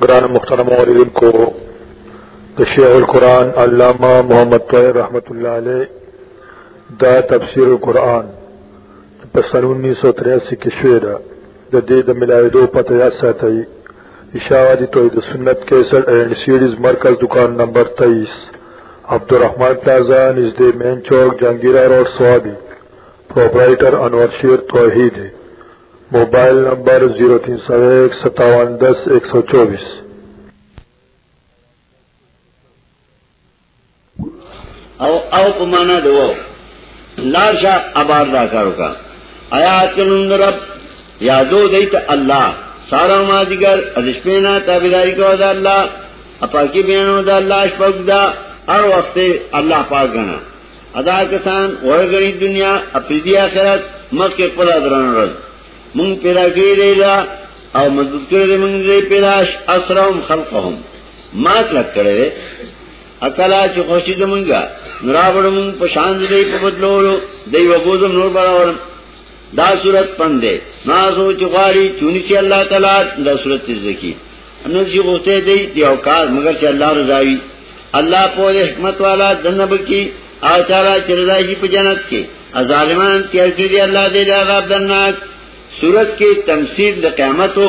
گران مخترم عوردن کو تشیع القرآن علامہ محمد طویر رحمت اللہ علیہ دا تفسیر القرآن پسن انیس سو تریاسی کی شعر دا دید ملائی دو پتہ یا ساتھ اشاعتی توحید سنت 61 اینڈ سیریز مرکز دکان نمبر 23 عبدالرحمن پلازا نزد مین چوک جنگیرہ روڈ سوابی پروپرائٹر انور شیر توحید موبائل نمبر 03015710124 او او په معنا دی وو لارشا ابار دا کارو کا آیات کنون رب یادو دیت الله سارا ما دیگر ادشپینا تابیداری کو دا اللہ اپاکی بیانو دا اللہ اشپاک دا ار وقت اللہ پاک گنا ادا کسان ورگری دنیا اپریدی آخرت مخ کے پلا دران رز مونگ پیدا کری دی دا او مضبوط کری دی مونگ دی پیداش اسرهم خلقهم ما کلک کړی دی اکلا چې خوشی زمونږه نراوړم په شان دې په بدلولو دی وبوزم نور براورم دا صورت پندې ما سوچ غواړي چونی چې الله تعالی دا صورت زکی نو چې غوته دی دی او کار مگر چې الله رضا وي الله په حکمت والا دنب کی او تعالی چې رضا شي په جنت کې ظالمان چې هرڅه دی الله دې عذاب درناک صورت کې تمثيل د قیامت او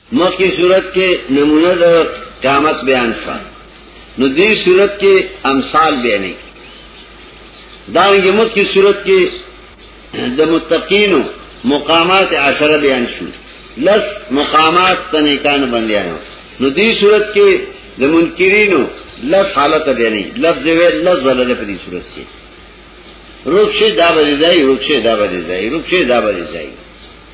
مخی صورت کې نمونه د قیامت بیان شو نو دې صورت کې امثال بیانې دا یې مخی صورت کې د متقینو مقامات عشره بیان شو لس مقامات تنیکان بندیانو نو دې صورت کې د منکرینو لس حالت بیانې لفظ وی لس زله په دې صورت کې روښه دا به ځای روښه دا به ځای روښه دا به ځای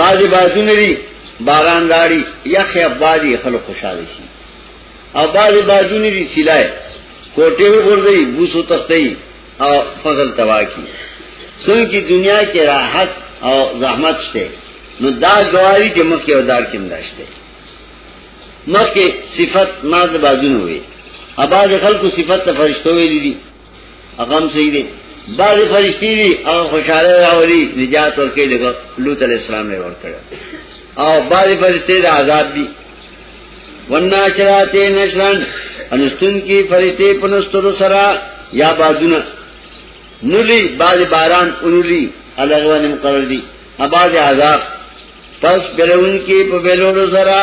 بعضی بازو نری باران داری یخ یا بادی خلق خوشحالی شی او بعضی بازو نری سلائی کوٹے ہو گردئی بوسو تختئی او فضل تباہ کی سن کی دنیا کے راحت او زحمت شتے نو دا گواری چې مخکې او دار کې مداشته مخکې صفت ما د بازونو وي اباز خلکو صفت ته فرشتو ویلي دي اقام صحیح دی بعض فرشتي دي او خوشاله راولي نجات ورکړي لګو لوط علی السلام یې ورکړه او بعض فرشتي د عذاب دي وناشراته نشرن انستون کی فرشتي پنسترو سرا یا بازونه نولی بعض باران انولی الګوان مقرر دي اباز عذاب پس بلون کی په بلورو سرا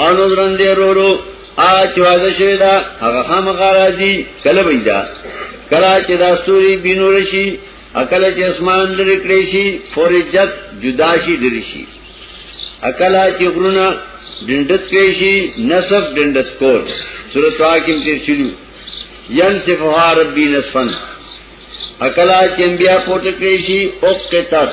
او نو درن دی رورو آچ وازه شوی دا هغه خامخا راځي کله وای دا کله چې دا ستوري بینور شي اکل چې اسمان لري کړی شي فورجت جدا شي لري شي اکل چې غرونه دندت کړی شي نسب دندت کول سورۃ واقعم کې شروع ينصف ربي نصفن اکل چې انبیا پورته کړی شي او قطعت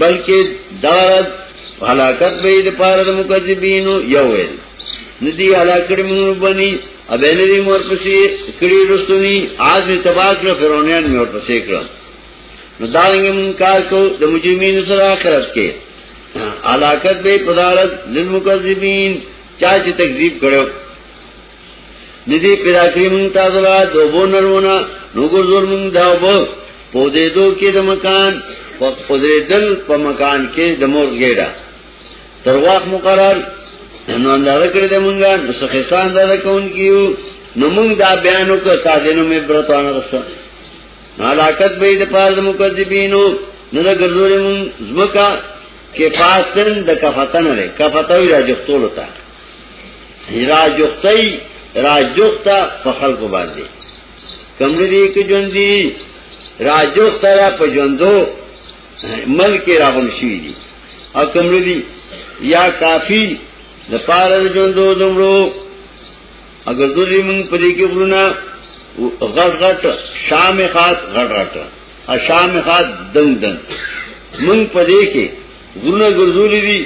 بلکې دارد حلاکت به د پاره د مکذبینو یو ویل ندی حلاکت موږ بنی ابین دی مور پسې کړي رسونی آج می تباہ کړ فرعونان مور پسې کړ نو دا رنګ مون کار کو د مجرمینو سره آخرت کې حلاکت به پدارت للمکذبین چا چې تکذیب کړو ندی پیدا کړی مونږ تاسو لا دوبو نرونه نو ګرځول مونږ دا وو په دې دوه کې د مکان په قدرت دل په مکان کې د مور ګډه تر واخ مقرر نو انداز کړی د مونږه نو سخستان دا کون کیو نو مونږ دا بیان وکړ تا دینو مې برتوانه رسته علاقت به د پاره د مکذبینو نو دا ګرځولې مونږ زمکا کې فاستن د کفتن لري کفتوی راځي خپل ته راجوختی راجوختا په خلکو باندې کم لري کې ژوند دي راجوختا را په ژوندو ملک راغون شي دي او کم لري یا کافی د پاره ژوندو دمرو اگر دوی موږ پرې کې ورونه غټ غټ شام خاص غټ غټ اشام خاص دنګ دنګ موږ پرې کې غرونه ګرځولې دي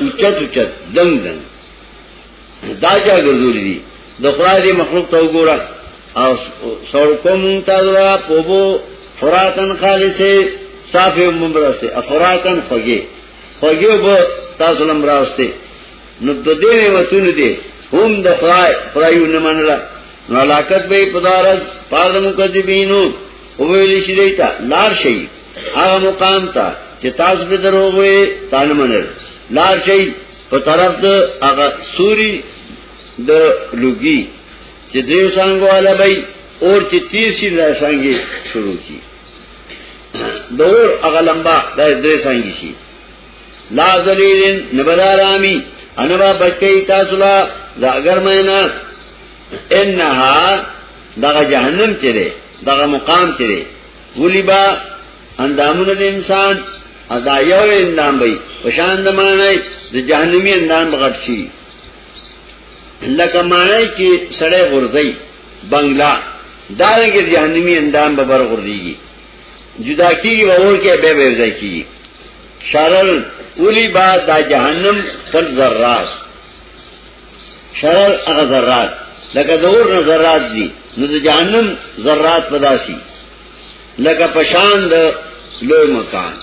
اوچت اوچت دنګ دنګ دا چا ګرځولې دي د خدای دې مخلوق ته وګوره او سړکو مونږ ته دا پوبو فراتن خالصه صافه مبرسه افراتن خوږي خوږي وو تاسو لم راوسته نو د دې وتون دي هم د خدای خدایو نه منله نو علاقت به پدارز پاد مکذبینو اوویلی شی دیتا لار شی هغه مقام ته چې تاسو به دروغ وي تانه منل لار شي په طرف د هغه سوري د لوګي چې دیو څنګه والا بای اور چې تیسی را څنګه شروع کی دور هغه لمبا د دې څنګه شي لا ذلیلن نبدارامی انبا بچی تاسو لا دا اگر مینا انها دغه جهنم چې دی دغه مقام چې دی ولی با اندامونه د انسان ادا یو اندام وي پشان د معنی د جهنمی اندام بغټ شي لکه معنی کې سړی غورځي بنگلا دارنګ جهنمی اندام به بر غورځيږي جدا کیږي وور کې به به ځای کیږي شرل اولی با دا جهنم پر ذرات شرر اغا ذرات لکه دور نه ذرات دی نو د جهنم ذرات پداسی لکه پشان د لوی مکان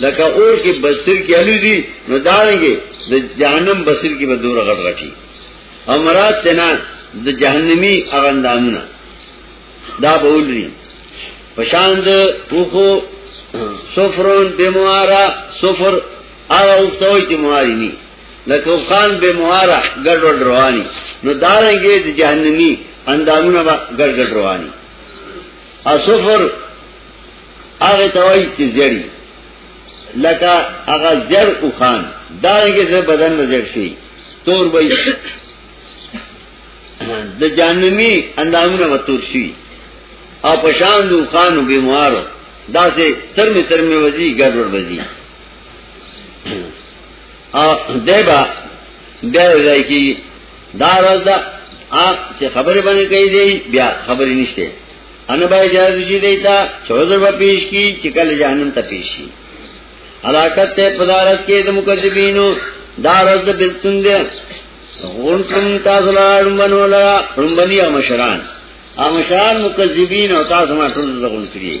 لکه اور کې بسر کې الو دي نو دانګي د جهنم بسر کې به دور غټ غټي امرات تنا د جهنمی اغندامونه دا بولري پشان د پوخو سفرون بموارا سفر او اوفتوی چې مواری نی د توفان به مواره ګډوډ رواني نو دارنګې د جهنمی اندامونه به ګډوډ رواني او صفر هغه توای چې زړی لکه هغه زر او خان دارنګې د بدن د زړ شي تور وای د جهنمی اندامونه به تور شي او پشان د خان به مواره دا سه ترمه ترمه وځي ګډوډ وځي او دیبا بیا ځای کی دا راز دا چې خبره باندې کوي دی بیا خبرې نشته ان به اجازه شي دیتا چوزر به پیش کی چې کله جهنم ته پیش شي علاقت ته پدارت کې د مکذبینو دا راز د بلتون دی غون کوم تاسو لا رمبنو لا رمبنی او مشران او مشران مکذبین او تاسو ما ټول زغون کړی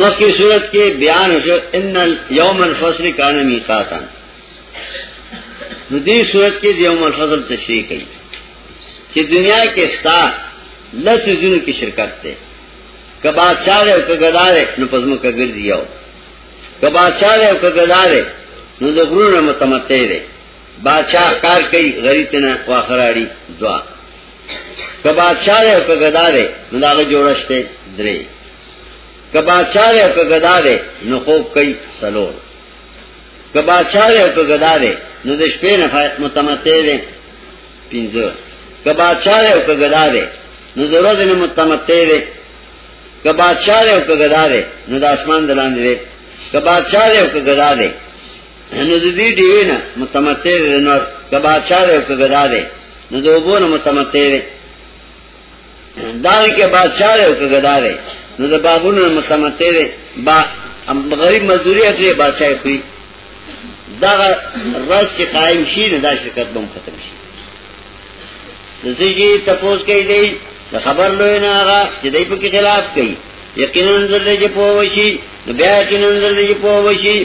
مخی صورت کې بیان شو ان یوم الفصل کان میقاتن نو دې صورت کې یوم الفصل تشریح کړي چې دنیا کې ستا لس جنو کې شرکت ده کبا چاله او کګدارې نو پزمو کګر دیو کبا چاله او کګدارې نو د غرونو متمتع دی بادشاہ کار کوي غریب نه واخراړي دعا که بادشاہ دی او که ګدا دی نو داغه جوړښت دی درې که بادشاہ دی او که ګدا دی نو خوب کوي سلور که بادشاہ دی او که ګدا دی نو د شپې نه متمتع دی پنځه که بادشاہ دی او که ګدا دی نو د ورځې نه متمتع دی که بادشاہ دی او که ګدا دی نو د اسمان دلاندې دی که بادشاہ دی او که ګدا دی نو د دې دیوی نه متمتع دی نور که بادشاہ دی او که ګدا دی نو د اوبو نه متمتع دی داوی که بادشاہ دی او که ګدا دی نو د باغونو نه متمتع دی با غریب مزدوری اخلي بادشاہ خوري دا رس چې قائم شي نه دا شرکت بم ختم شي دسیجی تپوس کئی دی د خبر لوی نه هغه چې دای په خلاف کوي یقینا نظر دې په وشي نو بیا یقینا نظر دې په وشي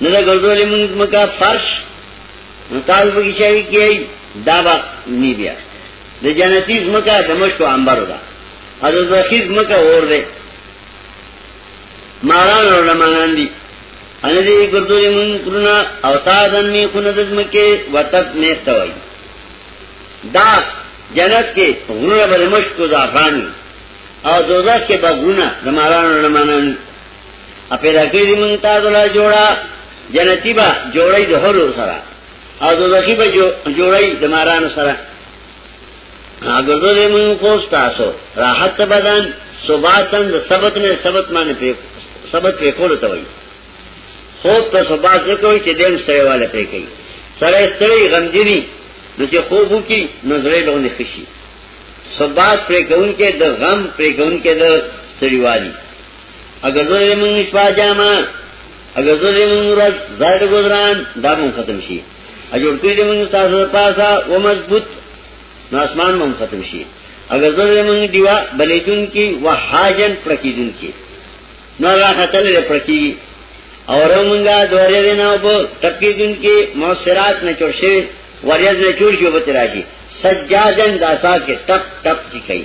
نه دا ګرځولې موږ مکا فرش نو تاسو به شي کیږي دا به نی بیا د جنتی زمکا د مشکو انبر ده او د زخی زمکا اور ده ماران اور لمانان دی ان دې ګردوري مون کرنا او تا دن می خونه د زمکه وتت نهست وای دا جنت کې غرونه بل مشکو زعفران او دوزخ کې بغونه د ماران اور لمانان اپیدا کړی دی مونږ تاسو لا جوړا جنتی با جوړی د هرو سره او دوزخی با جوړی د مارانو سره اګردلې مونږ خو تاسو راحت بدن صباتن د سبت نه سبت باندې په سبت په کول ته وایي خو ته صبات یې کوي چې دیم سره والے پرې کوي سره ستړي غمجنی نو چې خوب وکي نظرې لونه خشي صبات پرې کوونکې د غم پرې کوونکې د ستړي والی اگر زوی مونږ شپه جامه اگر زوی مونږ ورځ زائد گزاران دا مونږ ختم شي اجور کړی دې مونږ تاسو پاسا و مضبوط نو اسمان مونږ ختم شي اگر زوی مونږ دیوا بلیدون کی و حاجن پرکیدون کی نو را خطل لري پرکی اور مونږه دورې دې نه وو تکیدون کی موثرات نه چور شي وریاض نه چور شي وبته راشي سجادن داسا کې ټپ ټپ کی کوي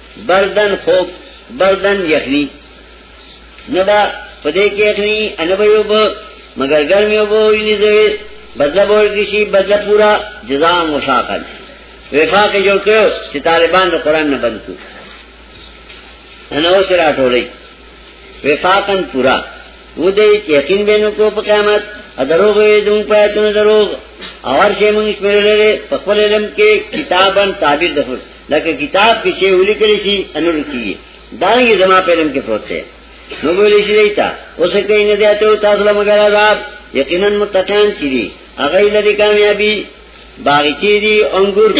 بردن خوب بردن یخنی نبا پدې کې یخنی انبا یو به مگر ګرمي یو به ویني زوی بدل بول کې شي بدل پورا جزاء مشاقل وفاق جوړ کړو چې طالبان د قران نه بند کړو انا اوس راټولې وفاقن پورا و دې یقین بینو کو په قیامت ادروغ وې دم پاتونه دروغ اور چې موږ شمیرلې په خپل علم کې کتابن تعبیر د لکه کتاب کې چې ولیکل شي انور کیږي دا یې زما په علم کې پروت دی نو ویل شي دیتا اوس کې نه دیته او تاسو له مګر عذاب یقینا متقین چي دي هغه لري کامیابی باغچې دي انګور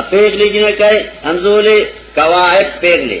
اپیغ لې جنہ کای انزولې قواعد پیغ لې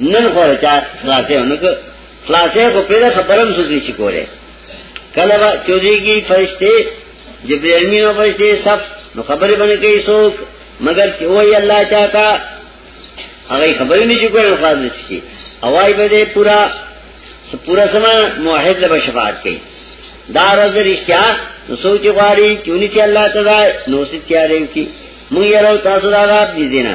نن خو راځه خلاصې ونکړه خلاصې په پیدا خبرم څه نشي کوله کله وا چوزيږي فرشته جبريل امين او فرشته سب نو خبرې باندې کوي څوک مگر چې وای الله چاته هغه خبرې نشي کوله خلاص نشي اوای به دې پورا پورا سما موحد له شفاعت کوي دا ورځ رښتیا نو سوچ غواړي چې ونی چې الله تعالی نو ستیارې کی مونږ یې راو تاسو دا غاب دي دینه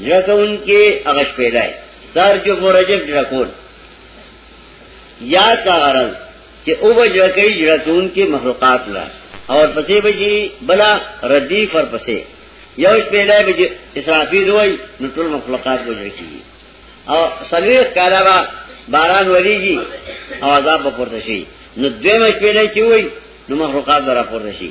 یکه ان کې هغه شپېلای دار جو ورجب ډکول یا کا غرض چې او بجره کوي جړتون کې مخلوقات لا اور پسې بجي بلا ردی فر پسې یو شپېلې بجي اسرافیل وای نو ټول مخلوقات بجره کیږي او سلویخ کالا با باران وریږي او عذاب به پورته شي نو دوی مې شپېلې چې وای نو مخلوقات به را پورته شي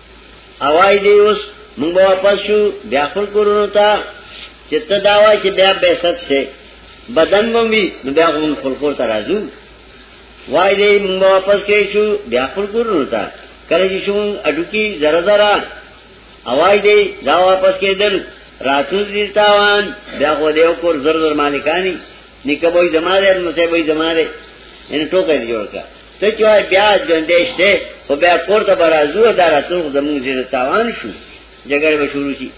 اوای دی اوس موږ واپس شو بیا خپل کورونو ته چې ته دا وای چې بیا به ست شي بدن مو وی نو بیا هم خپل کور ته راځو وای دی موږ واپس کې شو بیا خپل کورونو ته کله چې شو اډو کې زره زره اوای دی دا واپس کېدل راتوز دي تاوان بیا خو دیو کور زر زر مالکانی نیکه وای زما دی نو سه وای زما دی ان ټوکې جوړ کا ته چې وای بیا ژوندې شته خو بیا کور ته برازو دا رسول زموږ زیر تاوان شو جګړه به شروع شي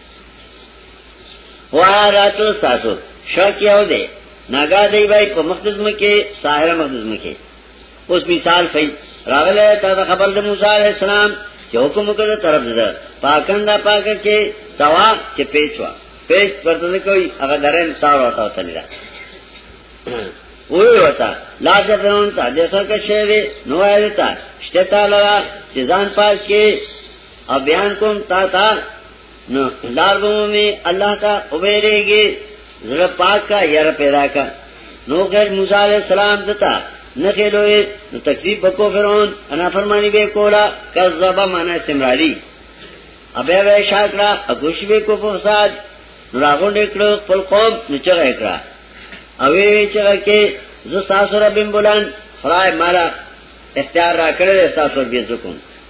وا راتل تاسو شک یو دی ناګا دی وای په مقدس مکه ساحره مقدس مکه اوس مثال فی راغله تا خبر د موسی علی السلام چې حکم وکړ طرف ده پاکند پاک کې سوا چې پیچوا پیچ پرته کوي هغه درن ساړ وتا تللا وی وتا لا ځپون ته د څه کې شه دې نو آیتا شته تعالی چې ځان پاک کې او بیان کوم تا تا نو لار بومی اللہ تا اویلے گی زر پاک کا یر پیدا کا نو خیر موسیٰ علیہ السلام دتا نخیلوئے نو تکذیب بکو فرعون انا فرمانی بے کولا کذبا مانا استمراری ابیا بے شاکرا اگوش بے کو فساد نو راغون اکڑو پل قوم نو چغ اکڑا اوی وی چغ کے زستاسو ربیم بلند خدای مالا اختیار را کرده استاسو بیزو کن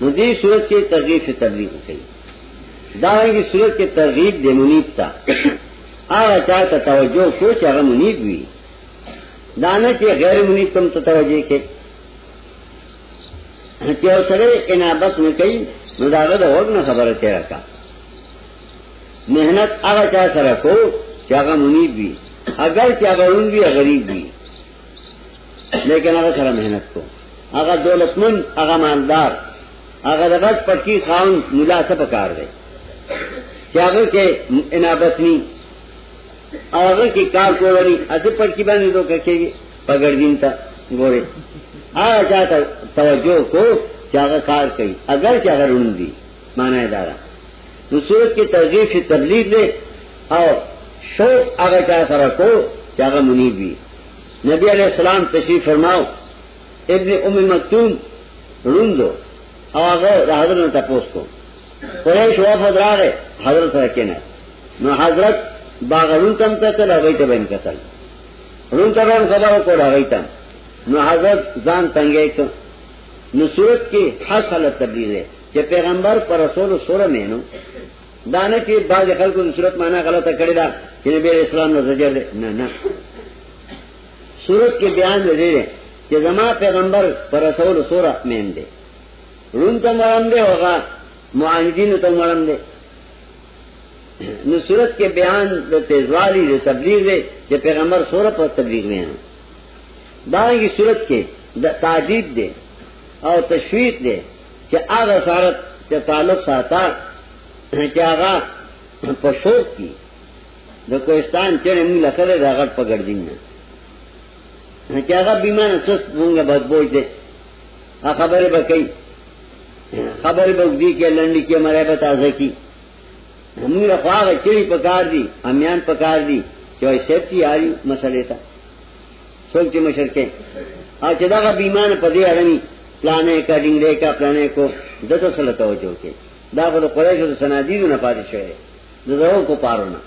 نو دې صورت کې ترغیب ته تبلیغ کوي دا رنګي صورت کې ترغیب د منیب ته هغه چا ته توجه کو چې هغه منیب وي دا نه چې غیر منیب تم ته توجه کې چې اوسره انابت نه کوي نو دا غو د اور نه خبره ته راکا مهنت هغه چا سره کو چې هغه منیب وي اگر چې هغه ورون وي غریب وي لیکن هغه سره مهنت کو هغه دولتمن هغه مالدار هغه د غټ پټکی خان مولا څه پکار دی چې هغه کې انابت ني هغه کې کار کوي اته پټکی باندې دوه کوي پګړګین تا ګوره آ چاته توجه کو چې هغه کار کوي اگر چې هغه روندي مانا دا ده نو صورت کې ترغیب شي تبلیغ دی او شوق هغه چا سره کو چې هغه منیب وي نبی علیہ السلام تشریف فرماو ابن ام مکتوم روندو او هغه د حضرت نه تاسو کو قریش وفد راغې حضرت سره کېنه نو حضرت باغړون تم ته تل هغه ته بین کتل رون ته هم خبرو کوله هغه ته نو حضرت ځان تنګې کړ نو صورت کې حاصل تبلیغ دی چې پیغمبر پر رسول سره مینو دانه کې بعض خلکو د صورت معنا غلطه کړې ده چې نبی اسلام نه زجر دی نه نه صورت کې بیان دی چې زما پیغمبر پر رسول سره مین دی رون ته مرام دی هغه معاندین ته مرام دی نو صورت کې بیان د تیزوالی د تبلیغ دی چې پیغمبر سره پر تبلیغ مینو دانګي صورت کې د تعجیب دی او تشویق دی چې هغه سره چې تعلق ساته چې هغه په شوق کې د کوهستان چې موږ لکه د غټ په ګرځین نه چې هغه بیمانه سست مونږ به بوج دي خبره به کوي خبره به دې کې لنډي کې مړې به تازه کی زمونږ له خوا هغه چړي پکار دي امیان پکار دي چې وای سیفټي آیو مسلې ته څوک چې مشرکې او چې دغه بیمان په دې اړني پلانې کا ډینګړې کا پلانې کو دته سره توجه کې دا خو د قریشو د سنادیدو نه پاتې شوی د زو کو پارونه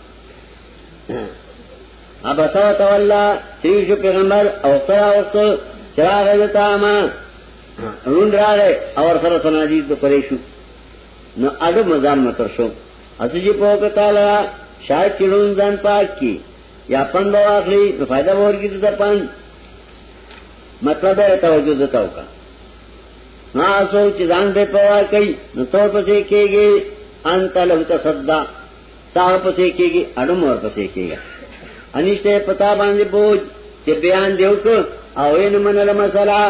ابا سو تولا تیجو پیغمبر او تر وخت چراغ دتا ما روند راغې اور سره سنادید د قریشو نو اډو مزام متر شو اسی جی پو کتالا شاید چړون ځان پاک کی یا پن به واخلي نو فائدہ ور کی ته پن مطلب ہے توجہ دتا وکا نا سو چې ځان به پوا کوي نو تو پسې کېږي انت له تصدا تا پسې کېږي اډو مور پسې کېږي انشته پتا باندې بوج چې بیان دیو کو او ان من له مسلا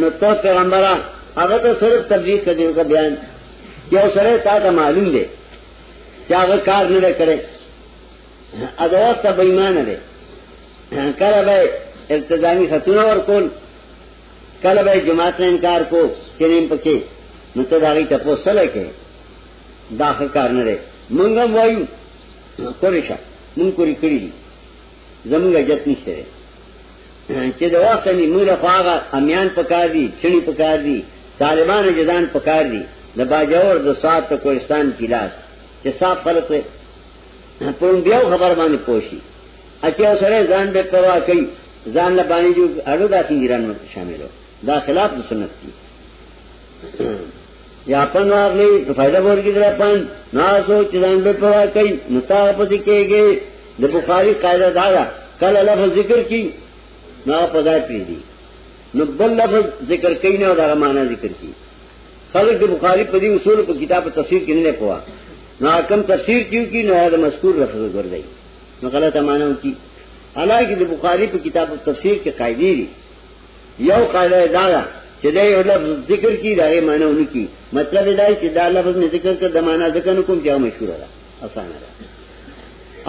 نو ته پیغمبره هغه ته صرف تبلیغ کړي او بیان یو سره تا ته معلوم دی چې هغه کار نه کړي ادا وخت به ایمان دی کله به التزامی خطونه ورکول کله به جماعت نه انکار کو چې نیم پکې نو ته دا غي تاسو سره کې دا کار نه دی مونږ وایو کورشه مونږ کوری کړی زمونږ جت نشته چې د وخت نه موږ له خواغه امیان پکار دي چړي پکار دي طالبان جدان پکار دي د باجور د سات ته کوهستان کې لاس چې صاف خلک وي په بیا خبر باندې پوښي اته سره ځان به پروا کوي ځان له باندې جو اړو داسې ایران شاملو دا خلاف د سنت دی یا پن واغلی نو فائدہ بور کی در پن ناسو چیزان بے پروا کئی نتا پسی کے گئے د بخاری قاعدہ دارا کل لفظ ذکر کی نا پزای پی دی نو بل لفظ ذکر کئی نا دارا مانا ذکر کی خلق د بخاری پدی اصول په کتاب تفسیر کې نه پوا نو حکم تفسیر کیو کی نو دا مذکور لفظ ګرځي نو غلطه معنی کی حالانکه د بخاری په کتاب تفسیر کې قاعده دي یو قاعده دا ده چې دا یو لفظ ذکر کی دا یې معنی ونه کی مطلب دا چې دا لفظ می ذکر کړ د معنی ذکر نه کوم چې مشهور ده اسانه ده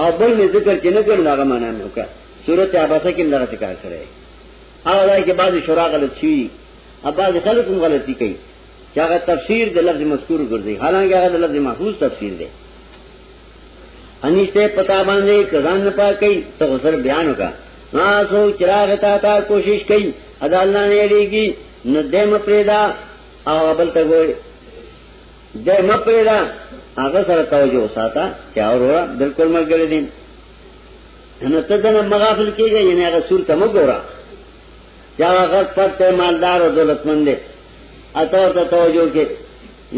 او بل می ذکر چې نه کړ دا معنی نه وکړه صورت عباسه کې دغه ذکر کړی هغه ځای کې بعضی شورا غلط شي اباز خلک هم غلطي کوي چې هغه تفسیر د لفظ مذکور ګرځي حالانکه هغه د لفظ محفوظ تفسیر دی انشته پتا باندې کزان نه پاکي ته غسر بیان وکا ما سو چراغ تا تا کوشش کئ ادا الله نه لګي نه دم پردا او بل ته وای دم پردا هغه سره توجه ساته چا ورا بالکل مګل دي نو ته دنه مغافل کیږي یعنی هغه سور ته مګورا یا هغه پټه مالدار او دولتمند دی اته ته توجه کې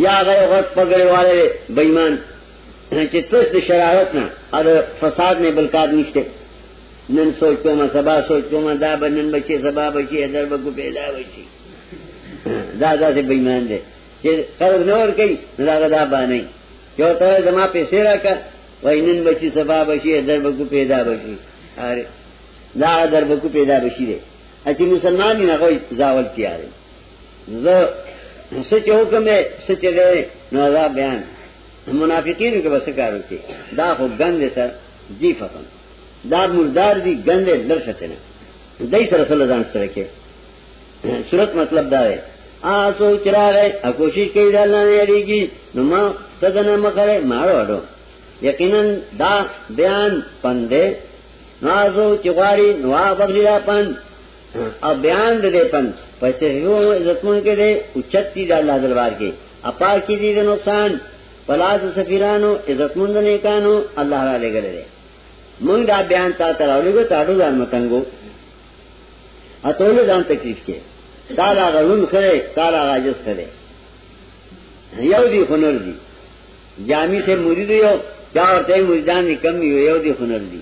یا هغه غټ پګړې والے بېمان چې تش د شرارت نه او د فساد نه بل کار نشته نن سوچ کوم سبا سوچ کوم دا بنن بچي سبا بچي در به کو پیدا وشي دا دا څه بېمان دي چې قرض نور کوي دا دا باندې یو ته زما پیسې راکا وای نن بچي سبا بچي در به کو پیدا وشي اره دا در به کو پیدا وشي دي اته مسلمان نه غوي زاول تیارې زه سچ حکم ہے سچ دے نو عذاب بیان منافقینو کې وسه کارو کې دا خو ګند سر دی فقم دا مردار دی ګند لر شته نه دای سره سره ځان سره کې صورت مطلب دا دی آسو چراغه ا کوشش کوي دا نه یریږي نو ما تدنه مخره ماړو یقینا دا بیان پندې نازو چغاری نو بغلی دا پند او بیان د دې پن په صحیحو عزتمن کې دې اوچتی د الله دربار کې اپا کې دې د نقصان پلاس سفیرانو عزتمن نه کانو الله را لګل دې موږ دا بیان تا تر اولګو تاړو ځان متنګو اتول ځان تکلیف کې تعالی غرون خره تعالی عاجز خره یو دی خنر دی جامی سے مرید یو چا ورته مریدان کم یو یو دی خنر دی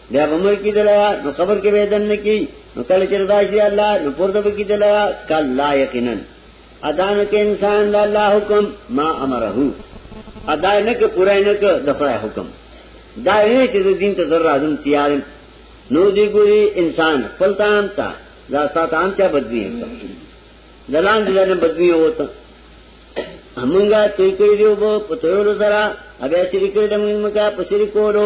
بیا بمر کی دلوا نو قبر کې به دن کی نو کله چې رضا شي الله نو پورته به کی دلوا کلا یقینا ادا نه کې انسان د الله حکم ما امره ادا نه کې پورا نه کې د خدای حکم دا یې چې دین ته ذره اعظم تیار نو دی ګوري انسان خپل تام تا دا سات عام چا بدوی دلان دي نه بدوی وته همغه توي کړی دی وو په تورو سره ابیا شریک دې موږ مکا په شریکولو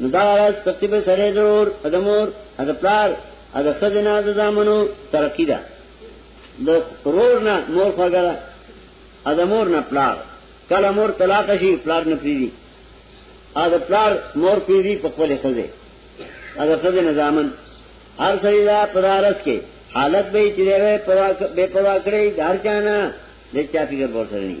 نو دا راز تقی به سره دور ادمور اد پلار اد خزنا د زامنو ترقی ده د رور نه مور خوګره اد مور نه پلار کله مور طلاق شي پلار نه پریدي اد پلار مور پریدي په خپل خزه اد خزنا زامن هر سړي دا پدارس کې حالت به چې دی په بے پروا کړی دار چانه د چا فکر ورسره نه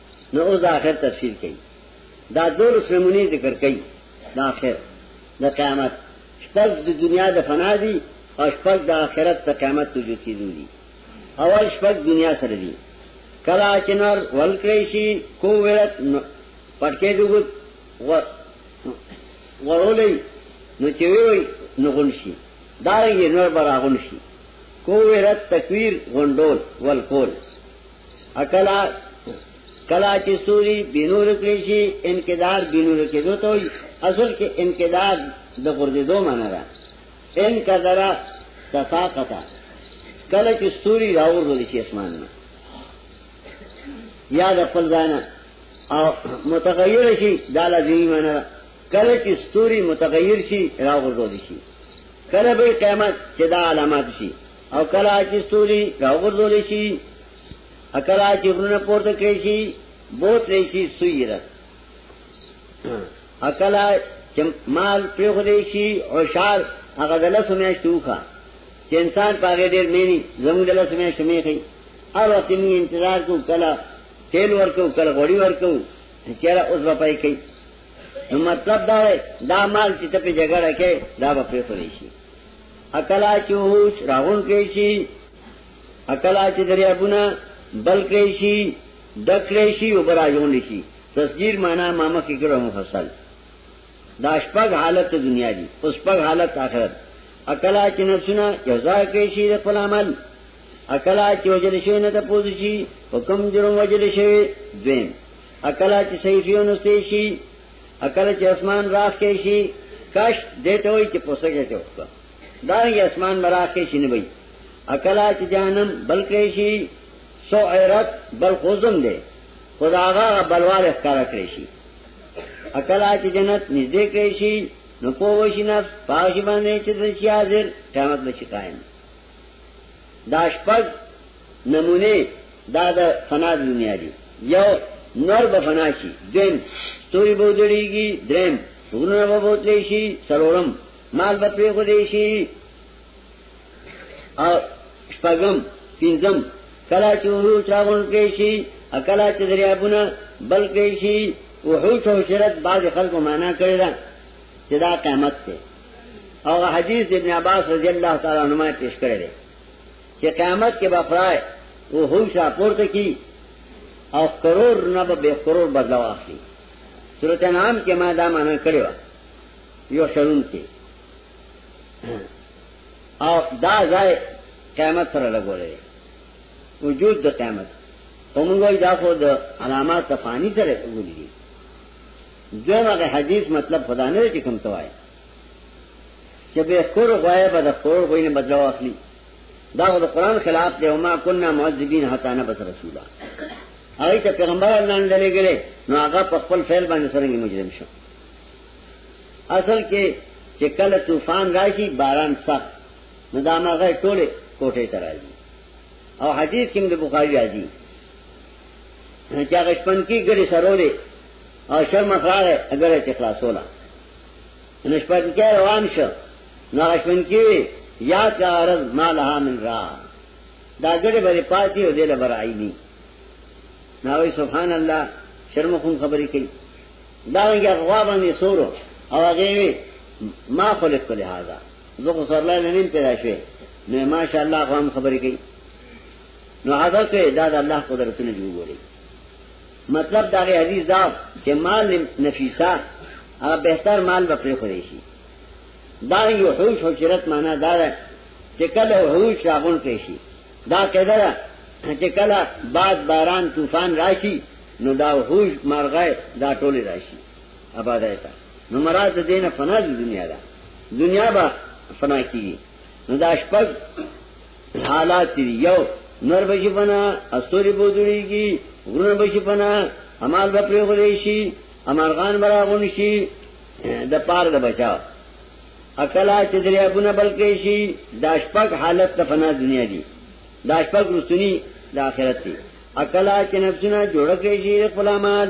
نو اوس د آخر تفسیر کوي دا دور سمونی ذکر کوي د آخر د قیامت شپږ د دنیا د فنا دي او شپږ د آخرت د قیامت ته جوړي دي اول شپږ دنیا سره دي کلا چنور ولکړی شي کو ورت پټکې دغه ورولې نو چې وی نو غون شي دا یې نور برا غون شي کو ورت تکویر غوندول ولکول اکلا کلا چې سوري بنور کړی شي انقدار بنور کېدو ته وي اصل کې انقدار د غردېدو معنی ده ان کذرا تساقطا کله چې سوري راوړل شي اسمان نه یا د خپل ځان او متغیر شي دا لازمي معنی ده کله چې سوري متغیر شي راوړل شي کله به قیامت چې دا علامات شي او کلا چې ستوري راوګرځول شي اکلا چې غرونه پورته کړی شي بوت لې شي سویره اکلا چې مال پرخ دی شي او شال هغه د لاسو میاشتو ښه چې انسان پاګه ډیر مینی زموږ د لاسو میاشتو میخي او وخت موږ انتظار کو کلا تیل ورکو کلا غوړی ورکو چیرې اوس به پای کوي نو مطلب دا دی دا مال چې ته په جګړه کې دا به پرې خوري شي اکلا چې هوش راغون کړی شي اکلا چې دریابونه بل کړی شي دکړی شي او براجون شي تصدیر معنا ما مخکې کړو مفصل دا شپږ حالت دنیا دي او شپږ حالت آخرت اکلا چې نفسونه یو ځای کړی شي د خپل عمل اکلا چې وجل شي نه د پوز شي حکم جرم وجل شي دویم اکلا چې صحیفه ونستې شي اکل چې اسمان راخ کې شي کاش دې ته وای چې پوسه کې ته وخته دا یې اسمان براخ کې شي نه وای اکل چې جانم بل کې شي سو عیرت بل خوزم دې خداغه بلوار اختیار کړی شي اکل چې جنت نږدې کې شي نو پوښی نفس پاش باندې چې د شي حاضر قیامت به شي قائم داش پک نمونه دا د فنا دنیا دی یو نور به فنا شي دیم ستوري به ودړيږي دریم غرونه به بوتلی شي سرورم مال به پرې خو دی شي او شپږم پنځم کلا چې ورو چاغون کې شي اکلا چې دریابونه بل کې شي او حوت او شرط بعض خلکو معنا کړی دا چې دا قیامت ته او حدیث ابن عباس رضی الله تعالی عنہ پیش کړی چې قیامت کې به خدای او هوش راپورته کی او کرور نه به کرور بدلا واخلي سورته انعام کې ما دا معنا کړی و یو شرون کې او دا ځای قیامت سره لګولې وجود د قیامت همغوی دا خو د علامات تفانی سره وګوري دغه حدیث مطلب خدا نه چې کوم توای چې به کور غوایه به د کور غوینه بدلو اخلي دا د قران خلاف دی او ما كنا معذبين حتى نبعث رسولا هغه ته پیغمبر الله نه لګلې نو هغه په خپل فعل باندې سره مجرم شو اصل کې چې کله طوفان راشي باران سخت نو دا ماغه ټوله کوټه ته راځي او حدیث کې د بخاری راځي چې هغه شپن کې ګړي سرولې او شرم خړاله اگر ته خلاصولا نو شپه کې روان شو نو شپن کې یا کا عرض ما لها من را دا ګړې بری پاتې او دې له برای ني ناوي سبحان الله شرم خون خبرې کوي دا رنګه غوا باندې سورو او هغه وی ما خلق کله هاذا زه خو سره لاله نیم پیدا شوې نو ماشاء الله خو هم خبرې کوي نو حضرت دا د الله قدرتونه جوړ وړي مطلب دا غي حدیث دا چې مال نفیسا هغه بهتر مال به پرې خوري شي دا یو حوش حجرت معنا دا ده چې کله حوش راغون کې شي دا کېده ده چې کله باد باران طوفان راشي نو دا حوش مرغه دا ټوله راشي آبادای تا نو مراد دین فنا دی دنیا دا دنیا با فنا کیږي نو دا شپږ حالات دی یو نور بشی پنا استوری بودوری کی غرون بشی پنا امال بپری خودیشی امارغان برا غنشی د پار د بچا اکلا چې دریابونه بلکې شي دا شپږ حالت د فنا دنیا دي دا شپږ رسونی د آخرت دي اکلا چې نفسونه جوړ کړی شي د خپل اعمال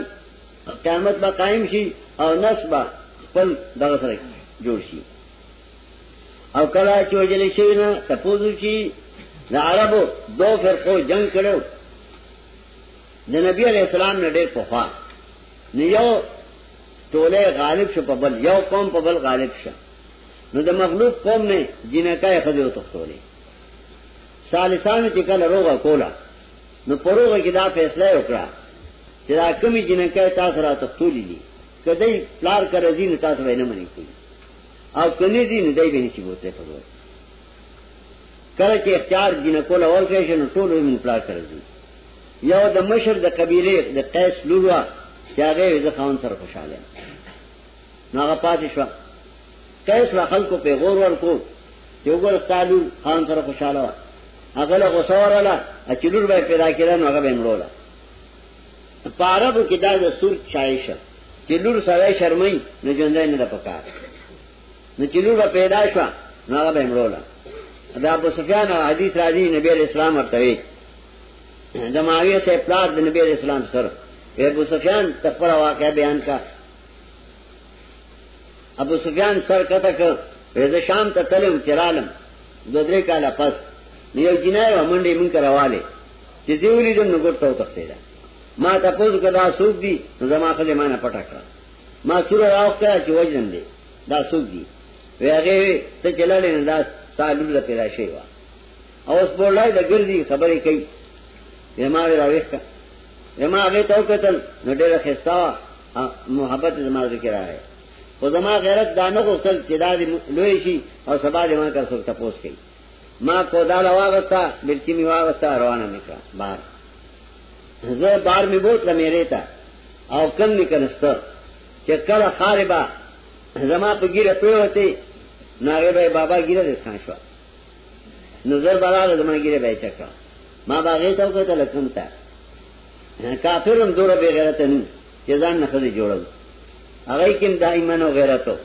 قیامت به قائم شي او نسبه خپل دغه سره جوړ شي او کلا چې وجل شوی نه تپوزو چې د عربو دو فرقو جنگ کړو د نبی علیہ السلام نه ډېر پخوا نو یو ټوله غالب شو په بل یو قوم په بل غالب شو نو د مغلوب قوم نه جنکای خځو تختولې سالسانو چې کله روغه کولا نو پروغه کې دا فیصله وکړه چې دا کمی جنکای تاسو را تختولې دي کدی پلار کړی دین تاسو نه منې کوي او کني دي نه دی به هیڅ بوته په ور کله چې اختیار جنکو له ور کې شنو ټول یې من پلا کړی یو د مشر د قبيله د قیس لوروا چې هغه د خان سره خوشاله نو هغه پاتې شو قیس له خلکو په غور ورکو یو ګر ستالو خان سره خوشاله هغه له غوسه وراله چې لور به پیدا کړه نو هغه به مړوله پارب کې دا د سور چایشه چې لور سره شرمای نه ژوندې نه د پکار نو چې لور پیدا شو نو هغه به مړوله دا ابو سفیان او حدیث راځي نبی اسلام ورته وي د معاویه سه پلار د نبی اسلام سره ابو سفیان تفر واقع بیان کا ابو سفیان سر کته کړ زه شام ته تلم چرالم د درې کاله پس یو جنای و منډې مونږ راواله چې زه ولیدم نو ګټه او تختیدا ما تاسو کدا سوق دي زما خځه ما نه پټه کړ ما سور راوخته چې وجن دي دا سوق دي ویغه ته چلل نه دا تعلق لا پیدا شي وا او اوس بولای د ګرځي خبرې کوي یما راوښته یما هغه تو کتل نو ډېر خستا محبت زما ذکر راغی خو زما غیرت دا نه غوښتل چې دا دې لوی شي او سبا دې ما کا څوک تپوس کوي ما کو دا لا واغستا بلکی می واغستا روانه میکا بار زه بار می بوت لمیرې تا او کم نکنستو چې کله خاربا زما په ګیره پیوته ناغه به بابا ګیره دې څنګه شو نظر بلاله زما ګیره به چکا ما باغې ته وکړه لکم ته کافر هم دوره بے غیرت نو چې ځان نه خزي جوړل هغه کوم د ایمان او غیرتو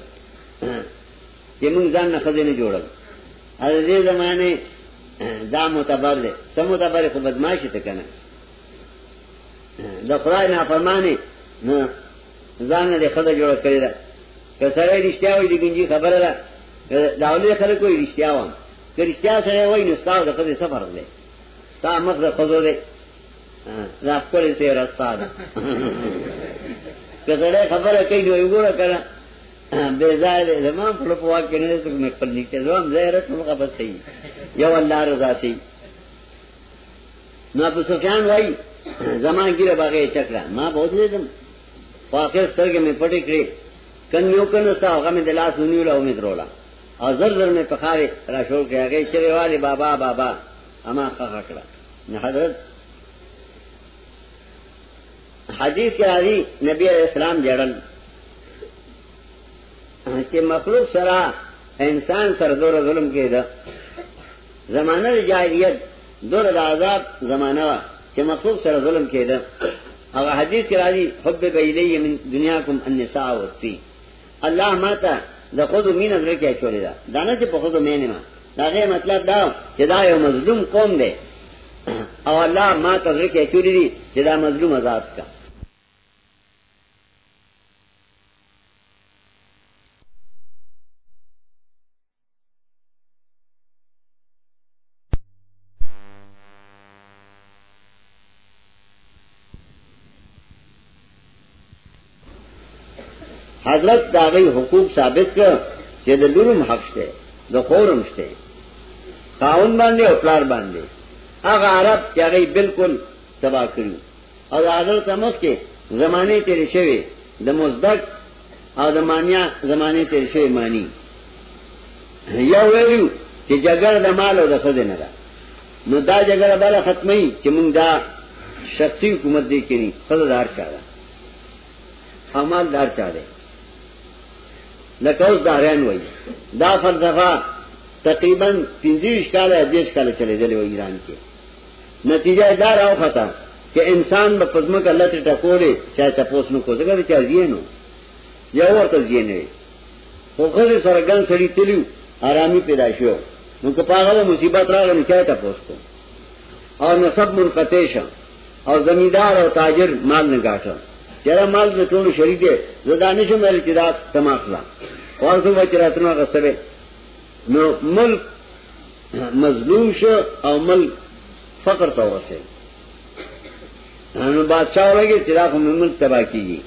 چې موږ ځان نه خزي نه جوړل ا دې زمانه دا متبر دي سم متبر خو بدمعاش ته کنه د خدای نه فرمانی نه ځان له خزه جوړ کړی دا که سره رښتیا وي د ګنجي خبره ده دا ولې خلک وي رښتیا وام که رښتیا سره وای نو ستاسو د خزه سفر دی ستا مخ د خزو دی دا خپل سیر استاد که سره خبره کوي نو وګوره کړه بے ځای دې زمام په لپو واکې نه څه مې خپل لیکه زمام ځای رسم خبر سي یو الله رضا سي نو ابو سفیان وای زمان ګیره باغې چکړه ما بہت لیدم واقع سترګې مې پټې کړې کن یو کن ستا هغه مې د لاس ونیول او مې درولا او زر زر مې پخاره را شو کې هغه چې والي بابا بابا اما خخه کړه نه حضرت حدیث کې راځي نبی عليه السلام جړل چې مخلوق سره انسان سره دور ظلم کېده زمانه د جاهلیت دور د عذاب زمانہ وا چې مخلوق سره ظلم کېده هغه حدیث کې راځي حب بیلیه من دنیاکم النساء والطیب الله ماته د خود مين زړه کې چولې دا دانه چې په خود مين ما داغه مطلب دا چې دا یو مظلوم قوم دی او الله ما ته زړه کې چولې دي چې دا مظلوم آزاد کا حضرت داغی حقوق ثابت کر چې د لورم حق شته د خورم شته خاون باندې او پلار باندې هغه عرب چې هغه بالکل تباہ کړو او د حضرت مخ کې زمانه تیرې شوی د مزدک او د مانیا زمانه تیر شوی مانی یو ویلو چې جګړه د مال او د خزینه ده نو دا جګړه بل ختمي چې موږ دا شخصي حکومت دی کړي خزدار چا ده حمال دار چا ده لکه اوس دارین وای دا فلسفه تقریبا 25 کال یا 10 کال چلے دلې و ایران کې نتیجه یې دا راوخته چې انسان به په ځمکه لټې ټکولې چا ته پوس نه کو ځکه چې ازیې نو یو ورته ځیې نه خو غزه سره ګن سړی تلیو آرامی پیدا شو نو که پاغه مصیبت راغله نو چا ته پوس کو او نسب منقطع شه او زمیدار او تاجر مال نه گاټه چیرې مال د ټول شریک دی زدا نشم ویل چې دا تماخلا ورته و چې راتنه غسبه نو ملک مظلوم شو او ملک فقر ته ورسه نو بادشاہ ورګه چې دا کوم ملک تباہ کیږي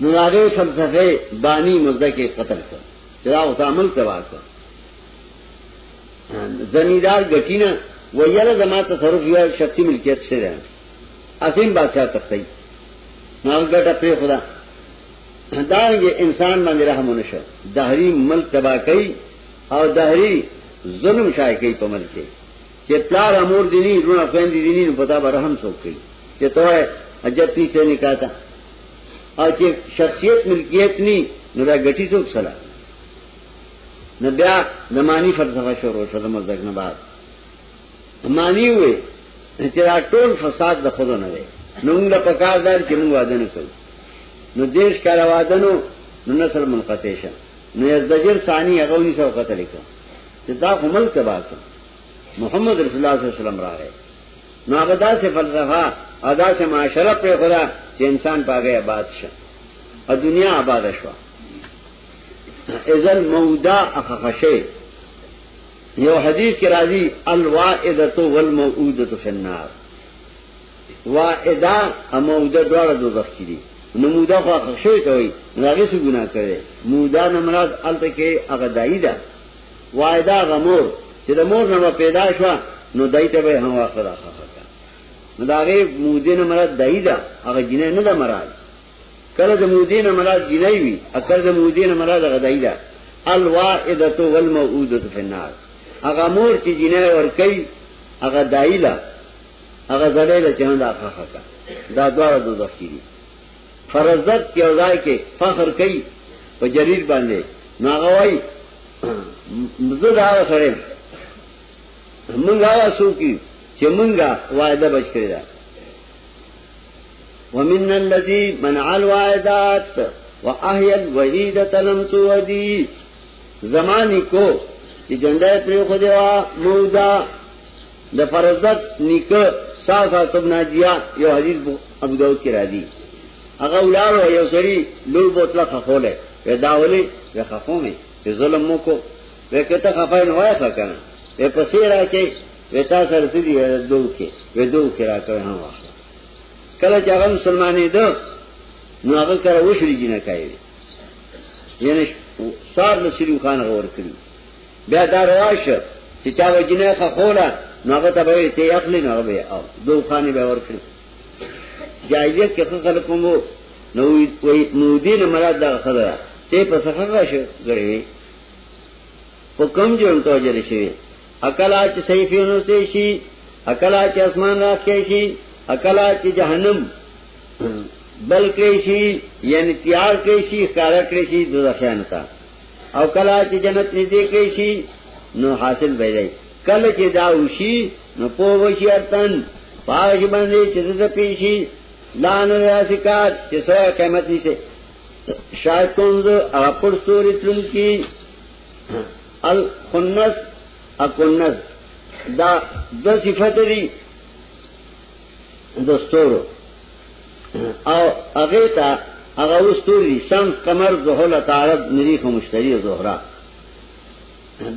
نو هغه فلسفه بانی مزده کې قتل کړ چې دا وتا ملک تباہ کړ زمیدار غټینا ویره زما تصرف یو شخصي ملکیت شه ده اسیم بادشاہ تختی نو هغه ګټه پری خدا دا انسان باندې رحم ونشو دهری ملک تباہ کړي او دهری ظلم شای کوي په ملک کې چې پلار امور دي نه رونه خويند دي نه پتا به رحم څوک کوي چې توه اجتی سے نکاتا او چې شخصیت ملکیت ني نو دا غټي څوک سره نو بیا د معنی فلسفه شروع شو د مزدک نه بعد معنی وې چې دا ټول فساد د خود نه وي نو موږ په کار دار کې موږ واده نه کوو نو دیش کار واده نو نو نسل منقطع شه نو یزدجر ثانی هغه ونی سو قتل کړ چې دا خو ملک تباہ کړ محمد رسول الله صلی الله علیه وسلم راغی نو هغه داسې فلسفه او داسې معاشره پر خدا چې انسان پاګه آباد شه او دنیا آباد شوه اذن مودا اخخشه یو حدیث کې راځي الوائدۃ والموعودۃ فی النار وا ادا اما ودا دوړه دوزخ کې دي نو مودا خو خښوي ته وي هغه څه ګناه کړي مودا نه مراد الته کې هغه دای دا وا ادا غمور چې د مور نه پیدا شو نو دای ته به هم واخره راخه نو دا غي مودا نه مراد دای دا هغه جنې نه دا مراد کله د مودا نه مراد جنې وي اکر د مودا نه مراد هغه دای دا الوائدۃ والموعودۃ فی النار هغه مور چې جنې ور کوي هغه دایلا هغه زړه له چنه دا خخه کا دا دواړه دوزخ کی دي فرزت کې اوځای کې فخر کوي په جریر باندې ناغوي مزه دا سره مونږه واسو کی چې مونږه وعده بچ کړی دا ومن الذي منع الوعدات واحيا الوعيد تلم سودي زماني کو چې جنډه پر خو دیوا مودا د فرزدت نیکه صاحب صاحب ناجیا یو حدیث ابو داود کې راځي هغه ولارو یو سری لو بوتل خخوله ودا ولي وخخومه چې ظلم مو کو وکته خفای نه وای فکنه په پسې راکې وتا سره سړي دوه کې و دوه کې راکوي هم واه کله چې هغه مسلمانې ده نو هغه کړه وشري جنہ کوي یعنی صاحب نصیر خان غور کړی بیا دا رواج شو چې چا به جنې خخوله نو هغه ته به یې ته اخلي نو هغه به او دوه خانې به ورکړي جاهلیت کې څه خلک کوم نو وی نو دین مراد دا خبره ته په سفر راشه غړي په کم جون توجه لشي عقل اچ سیفونو ته شي عقل اچ اسمان راخ کې شي عقل اچ جهنم بل کې شي یعنی تیار کې شي کار کې شي دوه خیانت او کلا چې جنت نږدې کړی شي نو حاصل به دی کله چې دا وشي نو په وشي ارتن پاج باندې چې زده پیشي لان راسکات چې سو قیمت نشي شاید کوم زه هغه پر ستوري تلل کی الخنس اکنس دا د صفات دي د ستورو او هغه ته هغه وستوري شمس قمر زحل عطارد مریخ او مشتری او زهره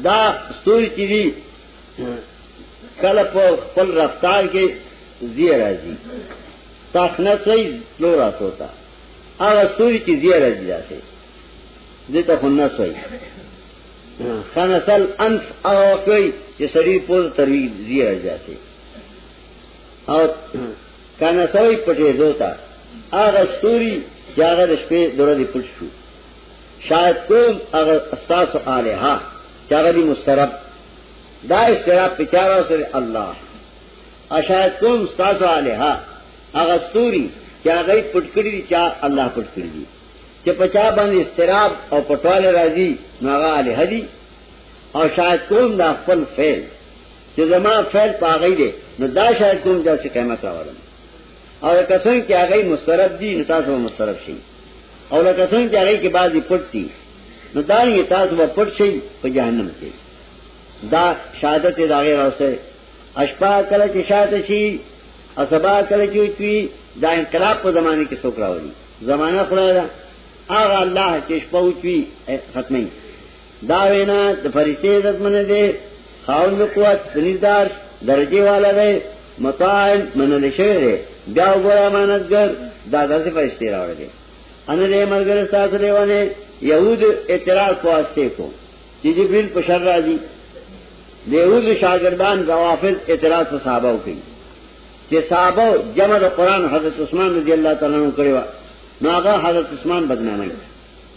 دا ستوري چې دي کله په خپل رفتار کې زی راځي تاسنه سوي لو راتو تا هغه ستوري چې زی راځي راځي دې ته خنه سوي خنسل انف او کوي چې سړي په تروي زی راځي او کانا سوی پټې دوتا هغه ستوري چې هغه د شپې دره دی پټ شو شاید کوم هغه استاس الها چې هغه دی مسترب دا استراب پچارا سره الله اشاید کوم استاس الها هغه ستوري چې هغه پټ کړی دي چې الله پټ کړی دي چې پچا باندې استراب او پټواله راځي نو هغه الها دي او شاید کوم دا خپل فعل چې زما فعل پاغی دی نو دا شاید کوم دا چې قیمت راوړم او لکه څنګه چې هغه مسترب دي نو تاسو هم مسترب شئ او لکه څنګه چې هغه کې بعضی پټ دي نو دا یې تاسو به پټ شئ په جهنم کې دا شهادت دا غیر اوسه اشپا کله چې شاته شي اسبا کله چې وي دا انقلاب په زمانه کې څوک راوړي زمانہ خدای دا هغه الله چې شپه وچوي ختمي دا وینا د فرشتي عزت منه دي خاوند قوت سنیدار درجه والا دی مطاعن منل شوی دی بیا وګوره امانتګر دا داسې فرشتي راوړی دی ان دې مرګره تاسو دیوانه يهود اعتراض کواسته کو چې جبريل په شر راځي د يهود شاګردان روافض اعتراض په صحابه کوي چې صحابه جمع د قران حضرت عثمان رضی الله تعالی عنہ کړو نو هغه حضرت عثمان بدنامي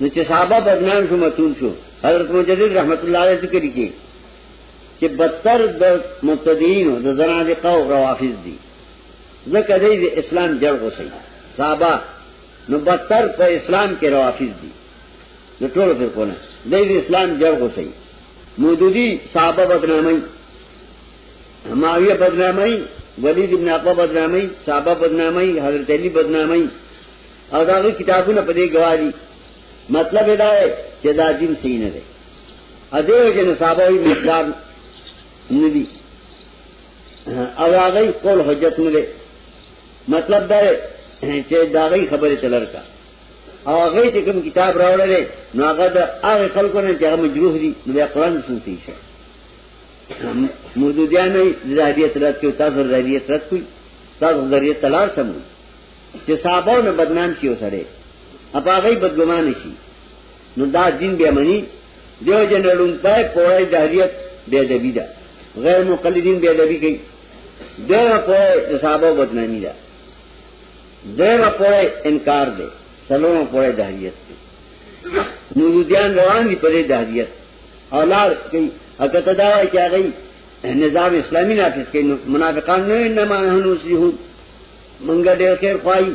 نو چې صحابه بدنام شو متون شو حضرت مجدد رحمت الله علیه ذکر کې چې بدتر د مبتدیین د زنادقه او روافض دي ځکه دې د اسلام جړ غوسي صحابه نو بدتر په اسلام کې روافض دي د ټول فرقو نه دې د اسلام جړ غوسي مودودی صحابه بدنامي معاویه بدنامي ولید ابن عقبه بدنامي صحابه بدنامي حضرت علی بدنامي او دا غي کتابونه په دې گواهی مطلب دا دی چې دا دین صحیح نه دی ا دې وجه نه صاحب وي مقدار نه دی او هغه قول حجت نه دی مطلب دا دی چې دا غي خبره تلر کا او هغه چې کوم کتاب راوړل نو هغه د هغه خلکو نه چې هغه مجروح دي نو بیا قران سنتي شي مردودیان نه د هدیت رات کې تاسو د هدیت رات کوي تاسو د هدیت تلار سمو چې صحابه نه بدنام شي وسره اپا غي بدګمان شي نو دا دین به منی دیو جنرالون پای پوره جاهلیت به دبی دا غیر مقلدین به دبی کوي دیو پوره صحابه بدنامی دا دیو پوره انکار دی سلام پوره جاهلیت دی نو یودیان روان دي پرې جاهلیت اولاد کوي اګه تدا وای چې هغه نظام اسلامی نافذ کوي منافقان نه نه مانه نو سيهود منګه ډېر خیر خوای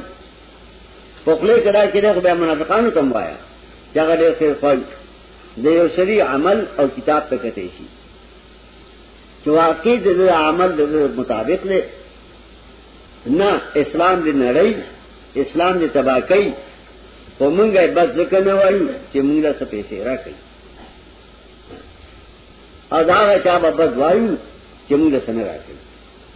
په خپل کړه کې دغه بیا منافقانو تم وایا چې هغه ډېر خیر خوای د یو سری عمل او کتاب ته کته شي چې واقعي د عمل د مطابق نه نه اسلام دې نړۍ اسلام دې تباہ کړي په مونږه بس ځکه نه وایو چې مونږ له څه پیسې راکړي او دا هغه چا به بس وایو چې مونږ له څه نه راکړي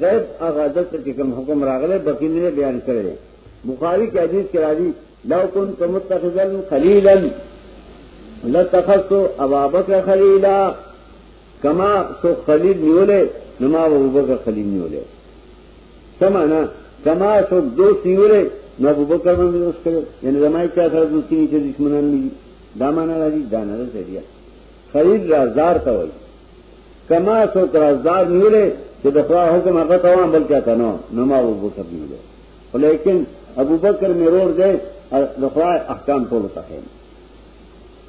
غیب هغه عادت چې کوم حکم راغله بقی نه بیان کړي بخاری کې حدیث کې راځي لو كنت متخذا خليلا لتخذت ابا بکر خليلا کما سو خلیل نیولې نو ما ابو بکر خلیل نیولې سمانا کما سو دوست نیولې نو ابو بکر باندې دوست کړو یعنی زمای چا سره دوستی نه چې دشمنان نه دي دا معنا راځي دا نه راځي خلیل رازدار ته وایي کما سو قرضدار نیولې چې د خدای حکم هغه ته وان بل چاته نو نو ما ابو بکر نیولې ولیکن ابو بکر مې رور دی د خدای احکام ټول ته خیم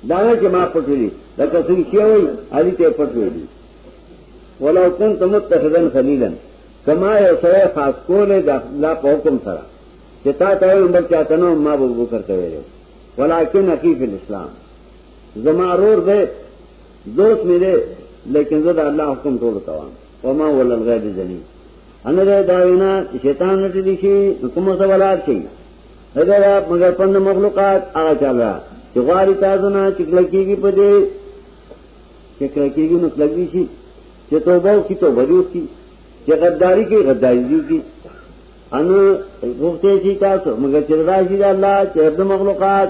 دا نه چې ما پټولې دا څه کې وای علي ته پټولې ولو كنت متخذا خليلا کما یو سره خاص کولې د الله په حکم سره چې تا ته یو بل چاته نو ما ابو بکر ته ویلې ولکن حقیقت اسلام زما رور دی دوست مې دی لیکن زه د الله حکم ټول کوم وما ول الغیب ذلی ان دې دا وینا شیطان نټ دي شي کوم څه ولات شي هغه مگر پند مخلوقات هغه چاله چې غاری تاسو نه چکلکیږي په دې چکلکیږي نو کلګي شي چې توبه کی توبه دې کی چې غداری کې غداری دې کی ان وخت شي تاسو مگر چې راځي الله چې د مخلوقات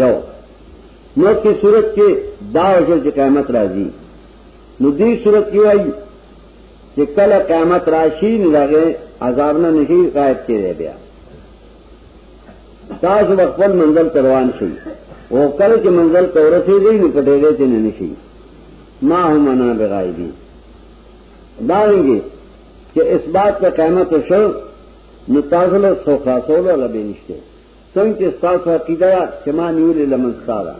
یو نو کی صورت کې دا وجه چې قیامت راځي نو دې صورت کې وایي چې کله قیامت راشي نه لګي عذاب نه نشي غایب کېږي بیا تاسو خپل منزل روان شئ او کله چې منزل ته ورسېږئ نو پټې دې ته نه نشي ما هم انا بغایبی دا ویږي چې اثبات ته قیامت شو نو تاسو له څو خاصولو لبه نشته څنګه چې تاسو عقیده چې ما نیولې لمن ستاره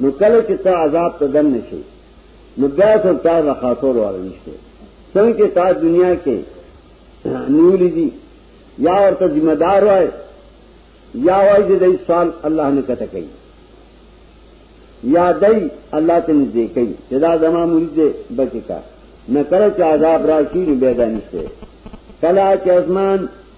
نو کله چې تا عذاب ته دن نشي نو بیا څو تا د خاطر واره نشته څنګه چې تا دنیا کې نیولې دي یا ورته ذمہ دار وای یا وای دې دې سوال الله نه کته کوي یا دای الله ته نږدې کوي چې دا زما مرید دی بچی کا نه کله چې عذاب راشي نو بیا دانشته کله چې اسمان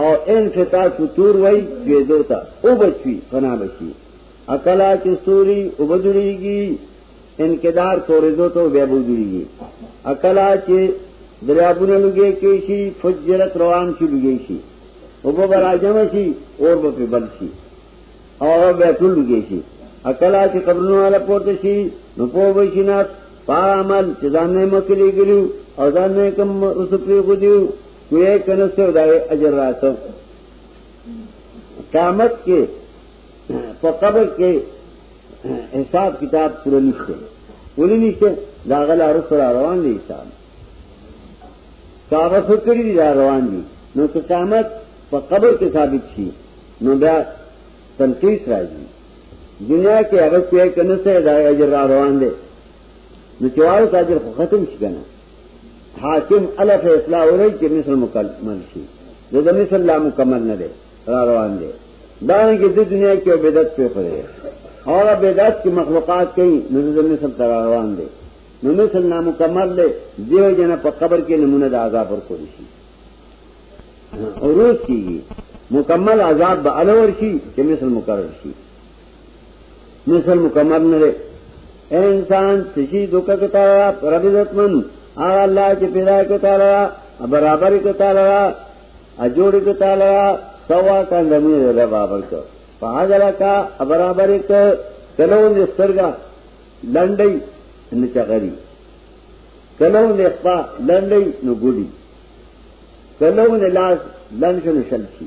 او ان فتا کتور وای پیدو تا او بچوی فنا بچی اکلا چې ستوري وبدړيږي انقدار توریدو ته بیا بودړيږي اکلا چې دریابونه لګي کې شي فجرت روان شي لګي شي او به راځم شي اور به په بل شي او به ټول لګي شي اکلا چې قبرونو والا پورته شي نو په وای شي نه پامل چې ځان نه مکلې ګلو او ځان نه کوم اوس په غو دیو کوی کنه سو دا اجر راته قیامت کې په قبر کې حساب کتاب پوره نشته ولې نشته دا غلا رسول روان دي حساب کاغه فکرې دي روان دي نو که قیامت په قبر کې ثابت شي نو دا تنقیس راځي دنیا کې هغه کوی کنه سو دا اجر روان دي نو چوار تاجر ختم شي کنه حاکم الله فیصله اوري چې مصر مکمل شي د دې مصر لا مکمل نه دی را روان دی دا نه کې د دنیا کې بدعت په پرې او بدعت کې مخلوقات کوي نو د مصر تر روان دی نو مصر لا مکمل دی دیو جن په قبر کې نمونه د عذاب ور کوي شي اوروز کیږي مکمل عذاب به الور شي چې مصر مکرر شي نسل مکمل نه لري اے انسان تشي دوکه کتا رب عزت من هغه الله چې پیدا کتا را برابر کتا را اجوړ کتا را سوا کا لمي رب برابر کړ فاجلا کا برابر کړ کلو دې سترګا لنډي نه چغري کلو دې خپا لنډي نو ګډي کلو دې لاس لنډ شنو شل شي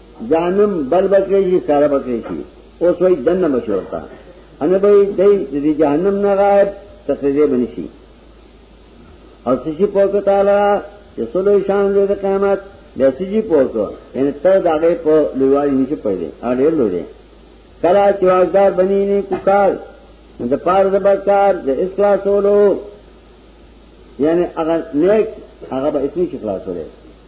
جانم بل بکړی شي سره بکړی شي اوس وای دنه مشورتا ان به دای د جهنم نه غایب تخریجه بنی شي او سشي پوک تعالی چې سلو شان دې د قیامت د سشي پوک ان تر دغه په لویوالي نشي پیدا اړې لوري کلا چې واغدار بنی نه کوکار د پاره د بکار د اصلاح سولو یعنی هغه نیک هغه به اسمی شي خلاص ولې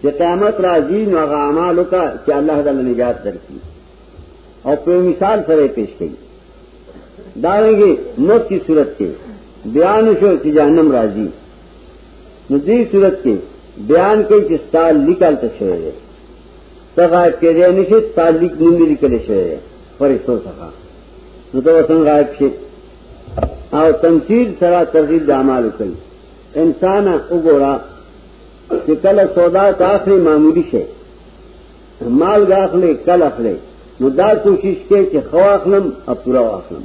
چې قیامت راځي نو هغه اعمال وکړه چې الله تعالی نجات درکړي او په مثال سره پیش کړي دا ویږي موږ کی صورت کې بیان شو چې جهنم راځي نو دې صورت کې بیان کوي چې ستال لیکل ته شوی دی ته غایب کېدې نشي ستال لیک نوم لیکل شوی دی فرشتو څخه نو ته وسنګ غایب شي او تمثيل سره ترغيب د اعمال کوي انسان وګوره چې کله سودا کا اخلي معمولی شي مال غاخلې کله اخلي نو دا کوشش کې چې خو اخلم او پورا اخلم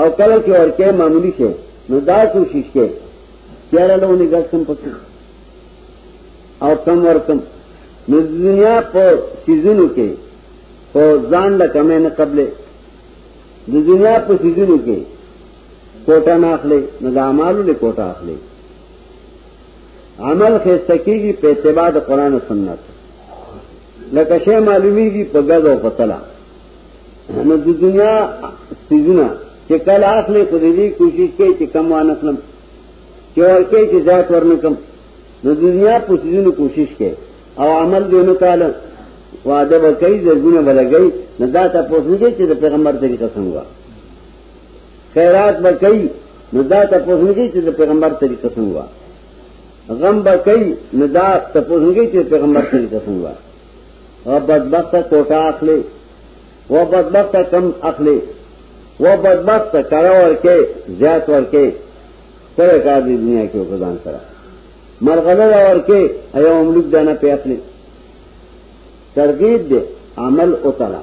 او کله چې ورکه معمولی شي نو دا کوشش کې چیرې له ونی ګرځم پکې او کم ورکم نو دنیا په سيزونو کې په ځان له کمې نه قبلې د دنیا په سيزونو کې کوټه نه اخلي نو د اعمالو له کوټه اخلي عمل خسته کیږي په اتباع د قران او سنت لکه شی معلومیږي په غږ او په تلا نو د دنیا سيزونه چې کله اخلي خو دې کوشش کوي چې کم وانه خپل چې ورکه چې ذات ورنکم نو دنیا په سيزونو کوشش کوي او عمل دې نه تعالی وعده وکړي زګونه بلګي نه دا تاسو نه چې د پیغمبر طریقه څنګه خیرات به کوي نو دا تاسو نه کیږي چې پیغمبر طریقه څنګه وا غم به کوي نو دا تاسو نه کیږي چې پیغمبر طریقه څنګه وا او بدبخت کوټه اخلي و بدبخت کم اخلي و بدبخت کړه ورکه زیات ورکه سره کار دی دنیا کې وکړان سره مرغله ورکه ایو مملوک دانه په اخلي ترغیب دے عمل اتلا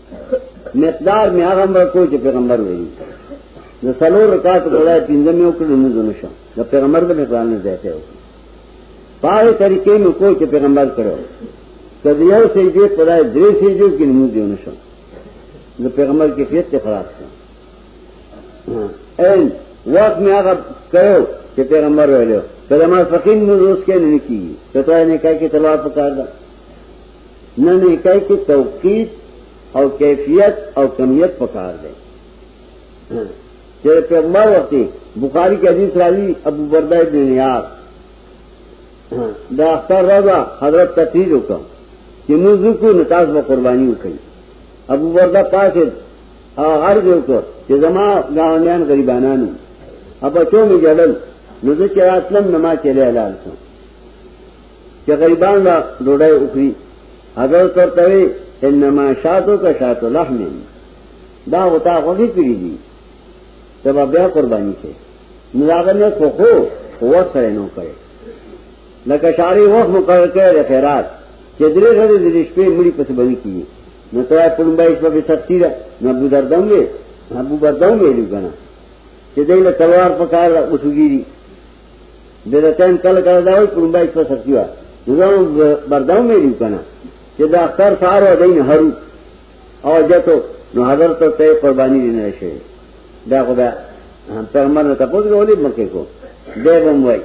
مقدار می هغه امر کو چې پیغمبر ویلي د څلور رکعات غوړای پنځه مې وکړل نو زنه شو د پیغمبر د مقدار نه زیاته و پای طریقې مې کو چې پیغمبر کړو کله یو سجده پرای درې سجده کې نو زنه شو د پیغمبر کې فیت خلاص کړ ان وخت مې هغه کړو چې پیغمبر ویلو کله ما فقین نو روز کې نه کیږي ته نه کوي چې تلوار پکار ده نه نه کوي کې توقیت او کیفیت او کمیت پکار دی چې پیغمبر وخت بخاری کې حدیث راځي ابو برده بن نیاز دا اختر رضا حضرت تقریر وکړ چې موږ کو نتاز به قرباني وکړي ابو برده پاسه هغه ارزه وکړ چې زما غاونیان غریبانانو ابا چومې جړل نو زه چې راتلم نما چلے حلال شم چې غریبان لا ډوډۍ وکړي حضرت ورته وی انما شاتو کا شات لحم دا وتا غوږی کړی دي تبا بیا قربانی کې نظر نه خو خو وخت سره نو کړي لکه شاری وخت مقرر کړي خیرات چې درې غړي د شپې مړي پس باندې کیږي نو ته په لومبای شپه په سختی ده نو ابو دردم وی ابو بردم ویلو کنه چې دې له تلوار په کار وسوګيري بدعتان کله کله دا وي کوم بای څه سختي وا ځو برداو مې لري کنه چې دا اختر سار و دین هرو او جاتو نو حضرت ته قرباني دینه شي دا خدا پیغمبر ته تاسو غوړي مکه کو دې بم وای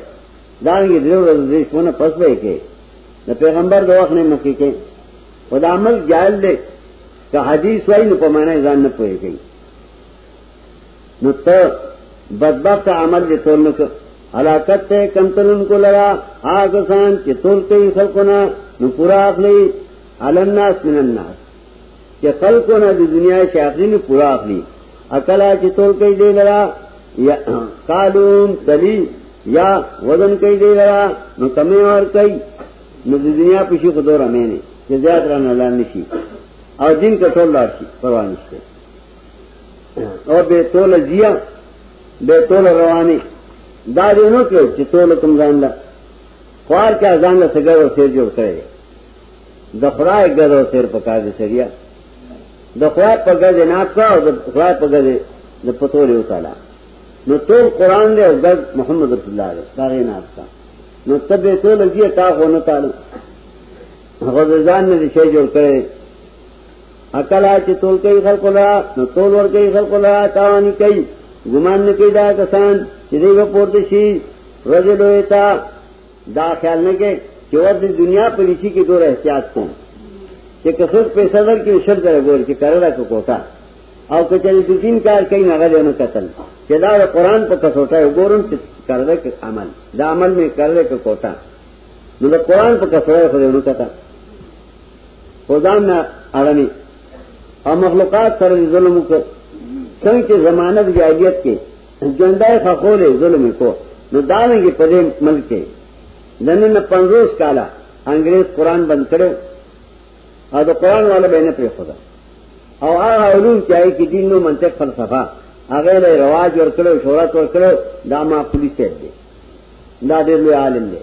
دا یې درو ورځې شپونه پس وای کې د پیغمبر د وخت نه مکه کې خدا عمل جائز دی که حدیث وای نو په معنا ځان نه پوهیږي نو ته بدبخت عمل دې تول نه کړ حلاکت ته کمترون کو لرا هغه سان چې تول کوي خلقونه نو پورا اخلي علن ناس من الناس چې خلقونه د دنیا شاغلي نو پورا اخلي اکلا چې تول کوي دې لرا یا قالون تلی یا وزن کوي دې لرا نو کمه ور کوي نو د دنیا په شي خدای رمه نه چې زیات رانه لاندې شي او دین کټول لار شي پروا نشته اور بے تول جیا بے تول روانی دا دې نو کړ چې تول کوم ځان لا خوار چا ځان له سګر او سیر جوړ کړي د خدای ګر او سیر په کار دي سریا د خدای په ګر دې ناک او د خدای په ګر دې د پتول یو تعالی نو تول قران دې او د محمد رسول الله دې دا غي ناک تا نو تبه تول جیا تا غو نه تعالی غو ځان نه شي جوړ کړي اکلا چې تول کوي خلق لا نو تول ور کوي خلق لا تاوانی کوي ګمان نه کوي دا کسان چې دوی په پورته شي رجل وتا دا خیال نه کوي چې ور د دنیا په لچی کې دوه احتیاط کوم چې کسب په صدر کې شر درې ګور کې کړلا کو کوتا او کچې د دین کار کوي نه غلې نه قتل چې دا قرآن په کسوټه وګورم چې کړلا کې عمل دا عمل می کړلا کو کوتا نو د قرآن په کسوټه خو نه کوتا خدام نه اړنی او مخلوقات سره ظلم وکړ څنګه چې زمانه د جاهلیت کې ژوندای خخولې ظلم کو نو دا نه کې په دې ملک کې نن نه 50 کاله انګريز قران بند کړو او د قران والا به نه پرې خدا او هغه علوم چې هغه کې دین نو منطق فلسفه هغه له رواج ورکړو شهرت ورکړو دا ما پولیس دی دا ډېر لوی عالم دی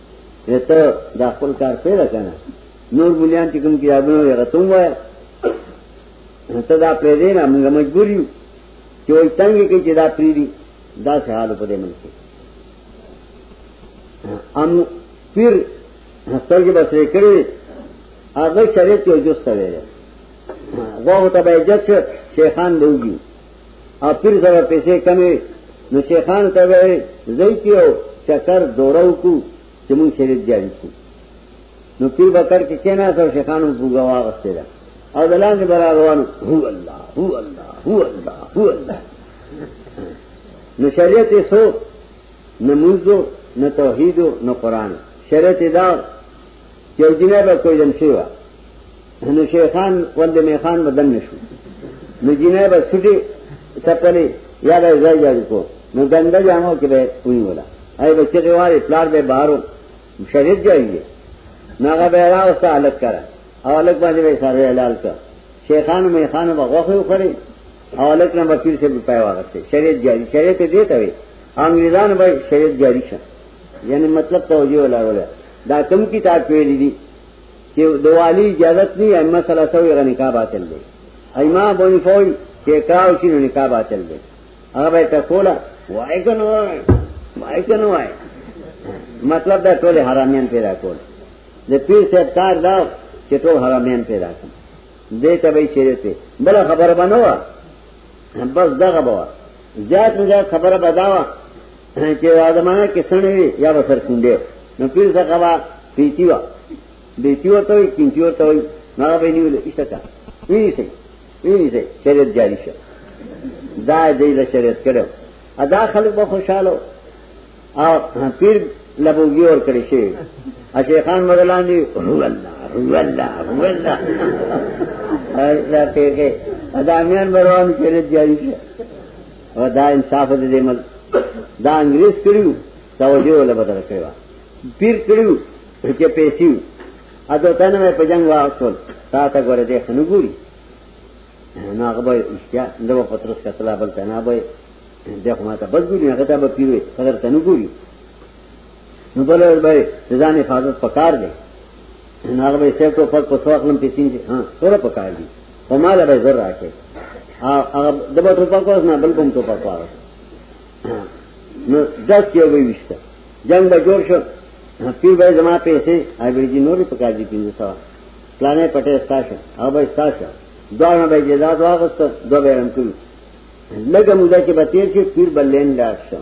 ته دا خپل کار پیدا کنه نور مليان چې کوم کتابونه یې غتوم وای ته دا پرې دی نه موږ مجبور یو چې وای تنګ کې چې دا پری دی دا څه حال په دې ملک ام پیر سترګې بسرې کړې هغه شریعت یو جوسته ویل غوغه ته به جت شیخان به وګي او پیر سره پیسې کمې نو شیخان ته وایي زئی کیو چکر دوړو کو چې مونږ شریعت جاری کو نو پیر بکر کې کینا سو شیخانو بوګا واغسته ده او دلان دې برا روان هو الله هو الله هو الله هو الله نو شریعت یې سو نه منځو نه توحید نه قران شریعت دا یو جنې به کوی دم شي وا نو شیخان ول د میخان بدن نشو نو جنې به سټي چپلې یا به ځای جوړ کو نو ګنده جامو کې به وی ولا اي بچي غواري پلار به بارو شهید جایږي ناغه به راوسته الګ کرا او الګ باندې به سره اعلان کړ شیخان مې خان به غوخه وخري او الګ نه به پیر څه په پای واغسته شهید جاری شهید دې ته وي انګریزان به شهید جاری شه یعنی مطلب توجیه ولا ولا دا کم کی تاک پیلی دی کہ دوالی اجازت نہیں ہے اما صلی اللہ علیہ وسلم نکاح باطل دے ایما بونی فوئی کہ اقرار اسی نے نکاح باطل دے اگر بھائی تکولا وائی کنو آئے وائی کنو آئے مطلب دا ٹولے حرامین پیدا کول دے پیر سے ابتار داو کہ ٹول حرامین پیدا کول دے تا بھائی شیرے تے بلا خبر بنوا بس دغا بوا زیاد نزیاد خبر بداوا چې دا زمانہ کې سنې یا به سر کونډه نو پیر څنګه وا پیتی وا دیتی ورته وي کینتی ورته وي نه به نیول ایسته تا ویني سي ویني سي شریعت جاری شه دا دې له شریعت کړو ادا خلک به خوشاله او پیر لبوګي ور کړی شي ا شیخان مدلان دی هو الله هو الله هو الله دا پیګه ادا میان بروان شریعت جاری شه او دا انصاف دې دې مل دا انګريز کړیو توجه ولا بدل کړو پیر کړیو چې پیسې اته تنه مې په جنگ واخول تا ته ګوره دې خنو ګوري نو هغه به اشتیا دغه پترس کتلا بل تنه به دغه ماته بد ګوري هغه ته به پیوي قدر تنه ګوري نو بل ور به ځان حفاظت پکار دی نه هغه به سیټو پر په څو خپل پیسې دي ها ټول پکار دي په مال به زر راکې هغه دبا ټوپا کوس نه بل کوم ټوپا کوس نو داس کې وي وشته جنگ به جوړ شو پیر به زما پیسې هغه دې نورې پکار دي پینځه سوا پلانې پټه استاشه هغه به استاشه دوه نه به جزاد واغست دوه به رم کړو لګه مودا کې به تیر شي پیر بلین لاړ شو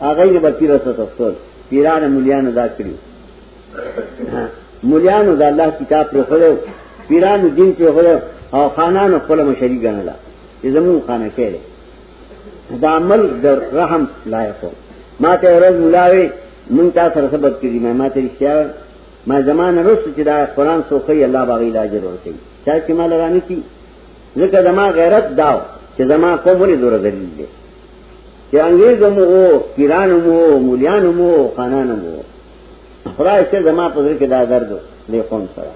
هغه یې بچی رسو تفسیر پیران مليانو دا کړی مليانو دا الله کتاب پر خلو پیرانو دین پر خلو او خانانو خپل مشری غنلا چې زمو خانه کړي دا عمل در رحم لایق ما ته ورځ ملاوي مونږ تا سره سبب کړی ما ما ته رښتیا ما زمانه رسو چې دا قران سوخي الله باغی لا اجر ورکړي چا چې ما لرانه کی ځکه زما غیرت داو چې زما قوم ولې دور دلیل دی چې انګريز هم وو پیران هم وو مولیان هم وو خانان هم وو خدای چې زما په ذکر دا درد دی قوم سره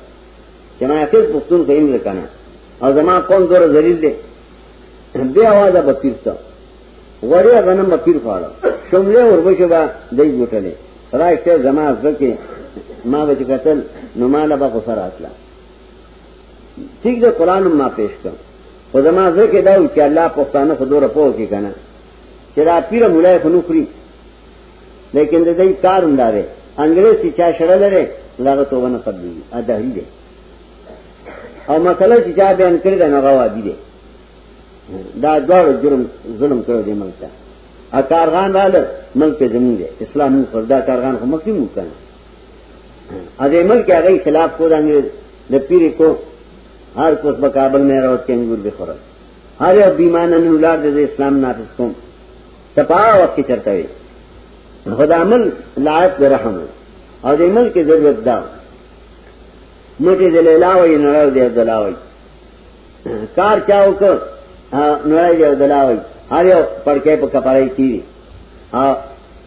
چې ما اخر پښتون ته ایم کنه او زما قوم دور ذلیل دی به आवाज به پیرته وړي غنم به پیر فاړه شمله وربشه با دای ګټلې خدای چې زما ځکه ما به قتل نو مال به خسرات لا ٹھیک ده قران ما پیش کړ خو زما ځکه دا و چې الله پښتانه خو دوره پوه کې کنه چې دا پیر مولای خو نخري لیکن د دې کار انداره انګريز چې چا شړل لري هغه توبه نه قبلي ا دهري دي او مسله چې چا بیان کړی دا نه غوا دي دي دا دوړ جرم ظلم کړو دې ملک ته ا کارغان رااله ملک زمون دي اسلام فردا کارغان خو مخکې مو کنه اده ملک هغه خلاف کو د انګريز د پیری کو هر کوس په کابل مې راوت کې انګور به خورل هر یو بیمانه نن ولار د اسلام نافذ کوم تپا وخت چرته وي خدا عمل لایق د رحم او د عمل کې ضرورت دا مټه د لیلا وي نه راو دی عبد الله وي کار چاو کو نه راو دی عبد الله وي هر یو پړکې په کپړې کیږي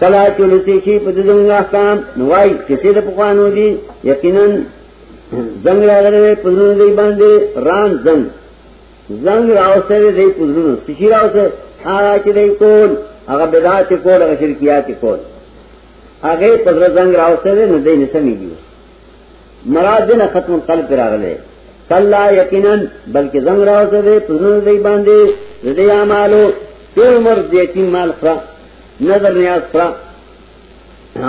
کلا چې لسی شي په دغه احکام نوای چې څه د پخوانو دي یقینا زنګ راغره په دغه دی باندې ران زنګ زنګ راوسره دی په دغه سشي راوسره هغه چې دی کول هغه بدعت کول هغه شرکیات کول هغه په دغه زنګ راوسره نه دی نه سمېږي مراد دې نه ختم قلب پر راغله کلا یقینا بلکې زنګ راوته دې پزنو دې باندې دې اعمالو ټول عمر دې تیم مال خرا نظر نیاز خرا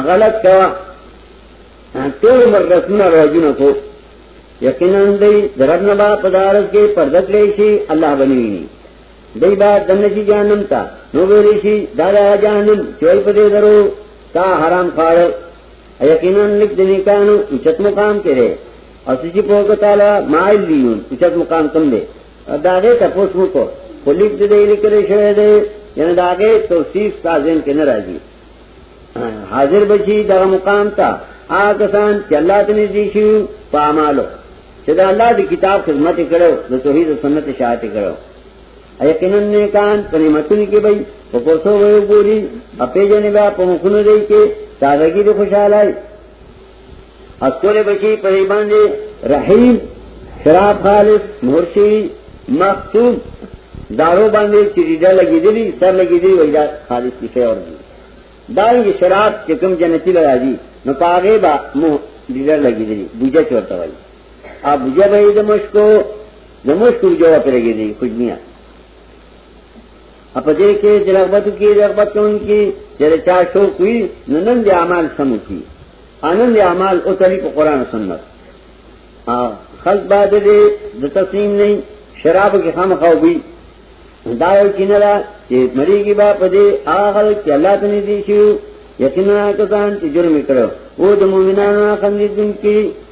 غلط کوا ټول عمر رسمنا راځونه کو یقینا دې درنه با پدارس کې پردت لې شي الله بنوي دې با دنه شي جانم تا نو ویلې شي دا جانم چوي په دې درو تا حرام خاړ یقینا لک دنی کانو اچت مقام کې ده او سچې په وګ تعالی مایل لیون اچت مقام کم ده دا دې تاسو مو کو خلیق دې لیکل شوی دی یعنی دا دې توصیف تازن کې نه راځي حاضر بچی دا مقام تا آکسان چې الله ته نږدې شي په اعمالو چې دا الله دی کتاب خدمت کړو د توحید او سنت شاعت کړو یقینا نیکان په نعمتونو کې وي په کوڅو وي ګوري اپې جنې بیا په مخونو دی کې سادګي د خوشاله اکول بچی په ایمان دی رحیم شراب خالص مرشی مختوم دارو باندې چې ډډه لګېدلی سر لګېدلی وای دا خالص کیسه اور دی دا یې شراب چې کوم جنتی لراځي نو پاغه با مو ډډه لګېدلی بوجه چورته وای اب جب ہے دا مشکو دا مشکو جوا پر گئی دی کچھ میاں اپا دے کے دے رغبت کی رغبت کون کی دے چا شو کوئی ننن دے عمال سمو کی آنن دے عمال او طریق قرآن و سنت خلق با دے دے دا تسلیم نہیں شراب کی خام خواہ بھی داو کی نرا چی مری کی با پا دے آغا خلق چی اللہ تنی دی شیو یقینا کسان چی جرم کرو او دا مومنانو خندیدن کی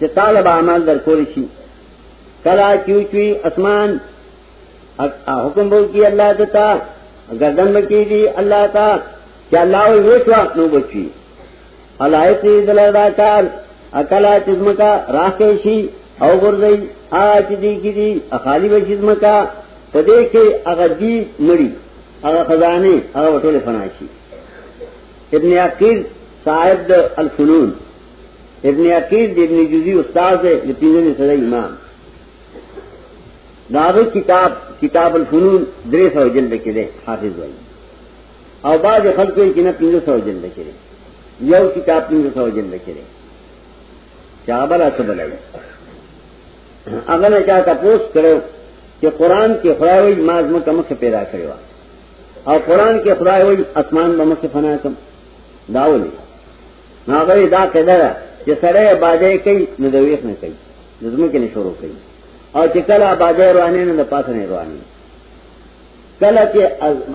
چې طالب اعمال در کول شي کلا کیو چوي اسمان حکم بول کی الله دتا گردن بکی دی الله تا چې الله یې شو نو بچي علایت دې دلدا کار اکلا چزمکا راکې شي او ګرځي آج دې کی دي اخالي به چزمکا پدې کې هغه دې مړی هغه خزانه هغه ټول فنا شي ابن عقیل صاحب الفنون ابن عقیل د ابن جزی استاد دی د پنځمې صدۍ امام داغه کتاب کتاب الفنون درې سو جلد کې دی حافظ وایي او بعض خلک یې کینه پنځه سو جلد کې دی یو کتاب پنځه سو جلد کې دی چا بل څه بلای هغه نه چا تاسو کړو چې قران کې خدای وایي ما زموږ کوم څه پیدا کړی و او قران کې خدای وایي اسمان به مخ فنا کم داولي نو هغه دا کړه چې سړی باندې کوي نو د ویښ نه کوي د زمکه نه شروع کوي او چې کله باندې روانه نه پاسه نه روانه کله چې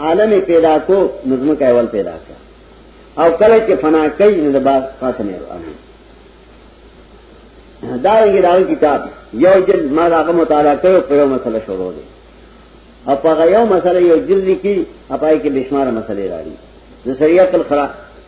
عالم پیدا کو نو زمکه اول پیدا کړ او کله چې فنا کوي نو د باز پاسه نه روانه دا یې دا کتاب یو جلد ما هغه مطالعه کړو په یو مسله شروع دي او په یو مسله یو جلد کې اپای کې بشمار مسلې راړي د شریعت الخلاق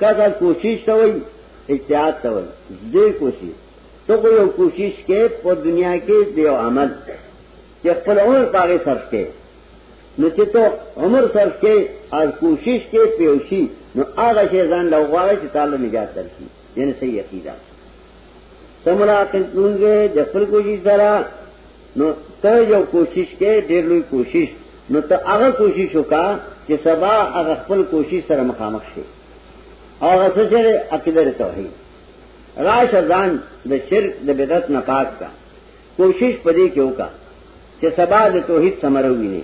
کاکا کوشش ته وای اجتهاد ته وای دې کوشش ته کو یو کوشش کې په دنیا کې دیو عمل چې خپل عمر پاره صرف کې نو چې ته عمر صرف کې او کوشش کې پیوشي نو هغه شی ځان له غواړي چې تعالی نجات درکړي یعنی صحیح عقیده سمرا کنتونګه د خپل کوشش سره نو ته یو کوشش کې ډېر لوی کوشش نو ته هغه کوشش وکا چې سبا هغه خپل کوشش سره مخامخ شي او هغه څه چې عقیده توحید راش ازان د شرک د بدعت نه پاک کا کوشش پدې کې وکا چې سبا د توحید سمره ویني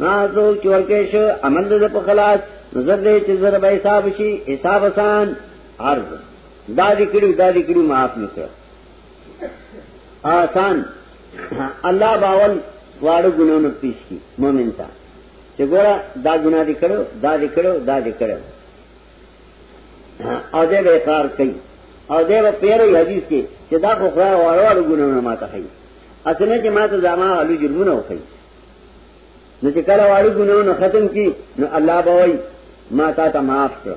نا زو چې ورکه شو عمل د په خلاص نظر دې چې زره به حساب شي حساب آسان عرض دا دې کړو دا دې کړو معاف نکړه آسان الله باول واړو ګناونو پیش کی مؤمن ته چې ګوره دا ګناه دې کړو دا دې کړو دا دې کړو او دې به اقرار کوي او دې په پیره حدیث کې چې دا خو خدای واړو واړو ګناونو ماته کوي اسنه چې ماته ځما علي جرمونه وکړي نو چې کله واړو ګناونو ختم کی نو الله باوي ما تا ته معاف کړو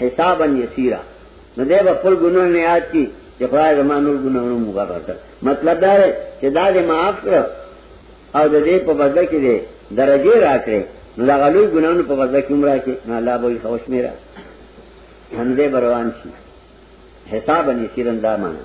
حسابا یسیرا نو دې په خپل ګناه نه یاد کی چې خدای زما نور ګناهونه مغفر کړ مطلب دا دی چې دا دې معاف کړ او د دې په بدل کې دې درجه راکړې نو دا غلوی ګناهونه په بدل کې عمره کې نه الله به خوش میرا هم دې بروان شي حسابا یسیرا دا معنی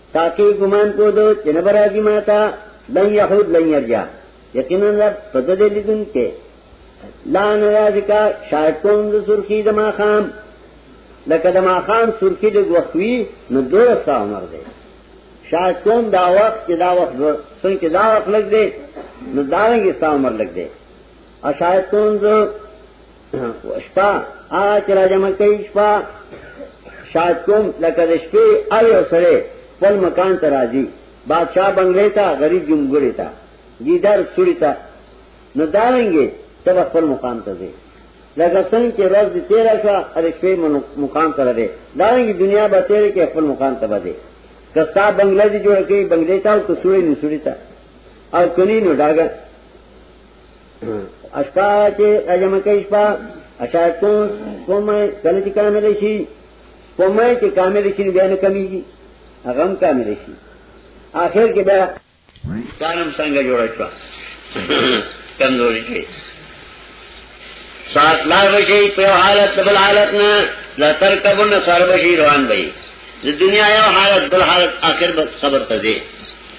تاکي ګمان کو دو چې نه برازي ماتا لن يحود لن يرجع یقینا رب پدې دې لیدون کې لا نه راځي کا شاید کوم د سرخی د ما خام لکه د ما خام سرخی د وخوي نو دوه ستا عمر دی شاید کوم دا وخت چې دا وخت څنګه چې دا وخت لګ دی نو دا رنګ ستا عمر لګ دی اشاید کوم زه شپا آغا چی را جمع کئی شپا شاد کم لکه د شپې او یو سره خپل مکان ته راځي بادشاہ بنگلې ته غریب جمګړې ته ګیدر سړی ته نو دارنګي تب خپل مقام ته ځي لکه څنګه چې روز دې تیر شو ار شپې مقام ته راځي دارنګي دنیا به تیر کې خپل مقام ته ځي کستا بنگلې دې جوړ کړي بنگلې ته او کسوړې نسوړې ته او کني نو ډاګه اشپا چې اجم کې اشپا اشاد کو کومه کله چې کامل شي کومه چې کامل شي بیا نه کمیږي هغه هم کامل شي اخر کې بیا ځانم څنګه جوړ شو کمزوري کې سات لا بشي په حالت بل حالت نه لا تر کبن سر بشي روان وي د دنیا یو حالت بل حالت اخر به صبر ته دي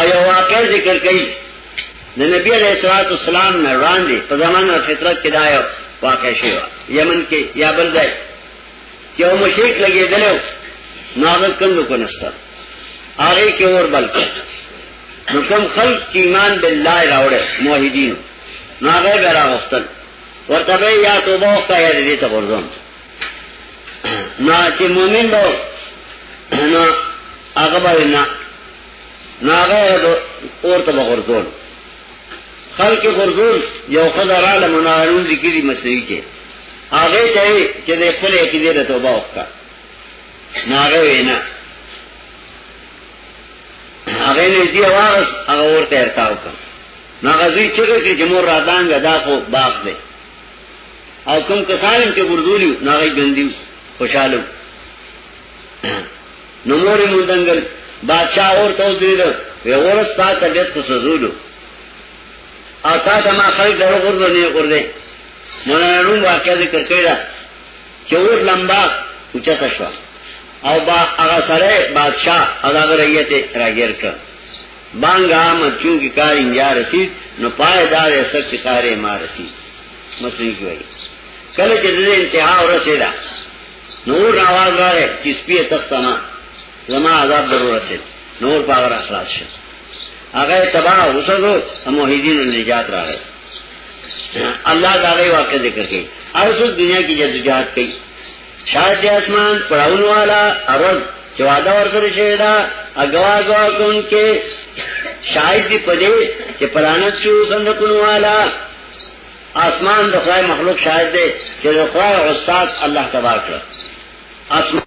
ایا واقع ذکر کړي د نبی علیہ الصلوۃ والسلام نه وړاندې په زمانه فطرت کې دا یو واقع شوی یمن کې یا بل ځای چې یو مشرک لګېدل نو هغه کندو کو نشته هغه کې اور بل کړ نو کوم خلق چې ایمان بالله راوړل موحدین نو هغه غرا وختل ورته یا توبه وکړه یا دې ته ورځم نا چې مؤمن به نو هغه به نه نو هغه اورته به غرزول خلق غرزول یو خدای را لمنارون ذکری مسیحی کې هغه ته چې د خپل عقیده له توبه وکړه نو هغه وینا هغه نه دی واغس هغه ورته ارتاو کړ نو هغه ځی چې چې مور را دانګه دا خو باغ دی او کوم کسان چې ګردولیو ناغي ګندیو خوشاله نو مور مون دنګل بادشاہ اور تو دریدو وی اورس تا طبیعت کو سزولو او تا تا ما خلق درو گردو نیو گردے مولانا روم واقعہ ذکر کرده چه اور لمبا اچتا شوا او با اغا سره بادشاہ او دا رئیت راگیر کرد بانگ آمد چونکہ کار انجا رسید نو پائے دار اثر چی کار ما رسید مصنوعی کی وئی کل چی دل انتہا و رسیدا نور نواز را رہے چی سپی تختنا زما عذاب در رسید نور پاور اخلاص شد اگر تباہ غسل ہو موحدین النجات را رہے اللہ تعالی واقع ذکر کی ارسل دنیا کی جدوجہد کی شاید اسمان پراون والا ارض چې وعده ورسره شوی دا اګوا اګوا کون کې شاید دی پدې چې پرانت شو صندوقونو والا اسمان د خدای مخلوق شاید دی چې د خدای استاد الله تبارک اسمان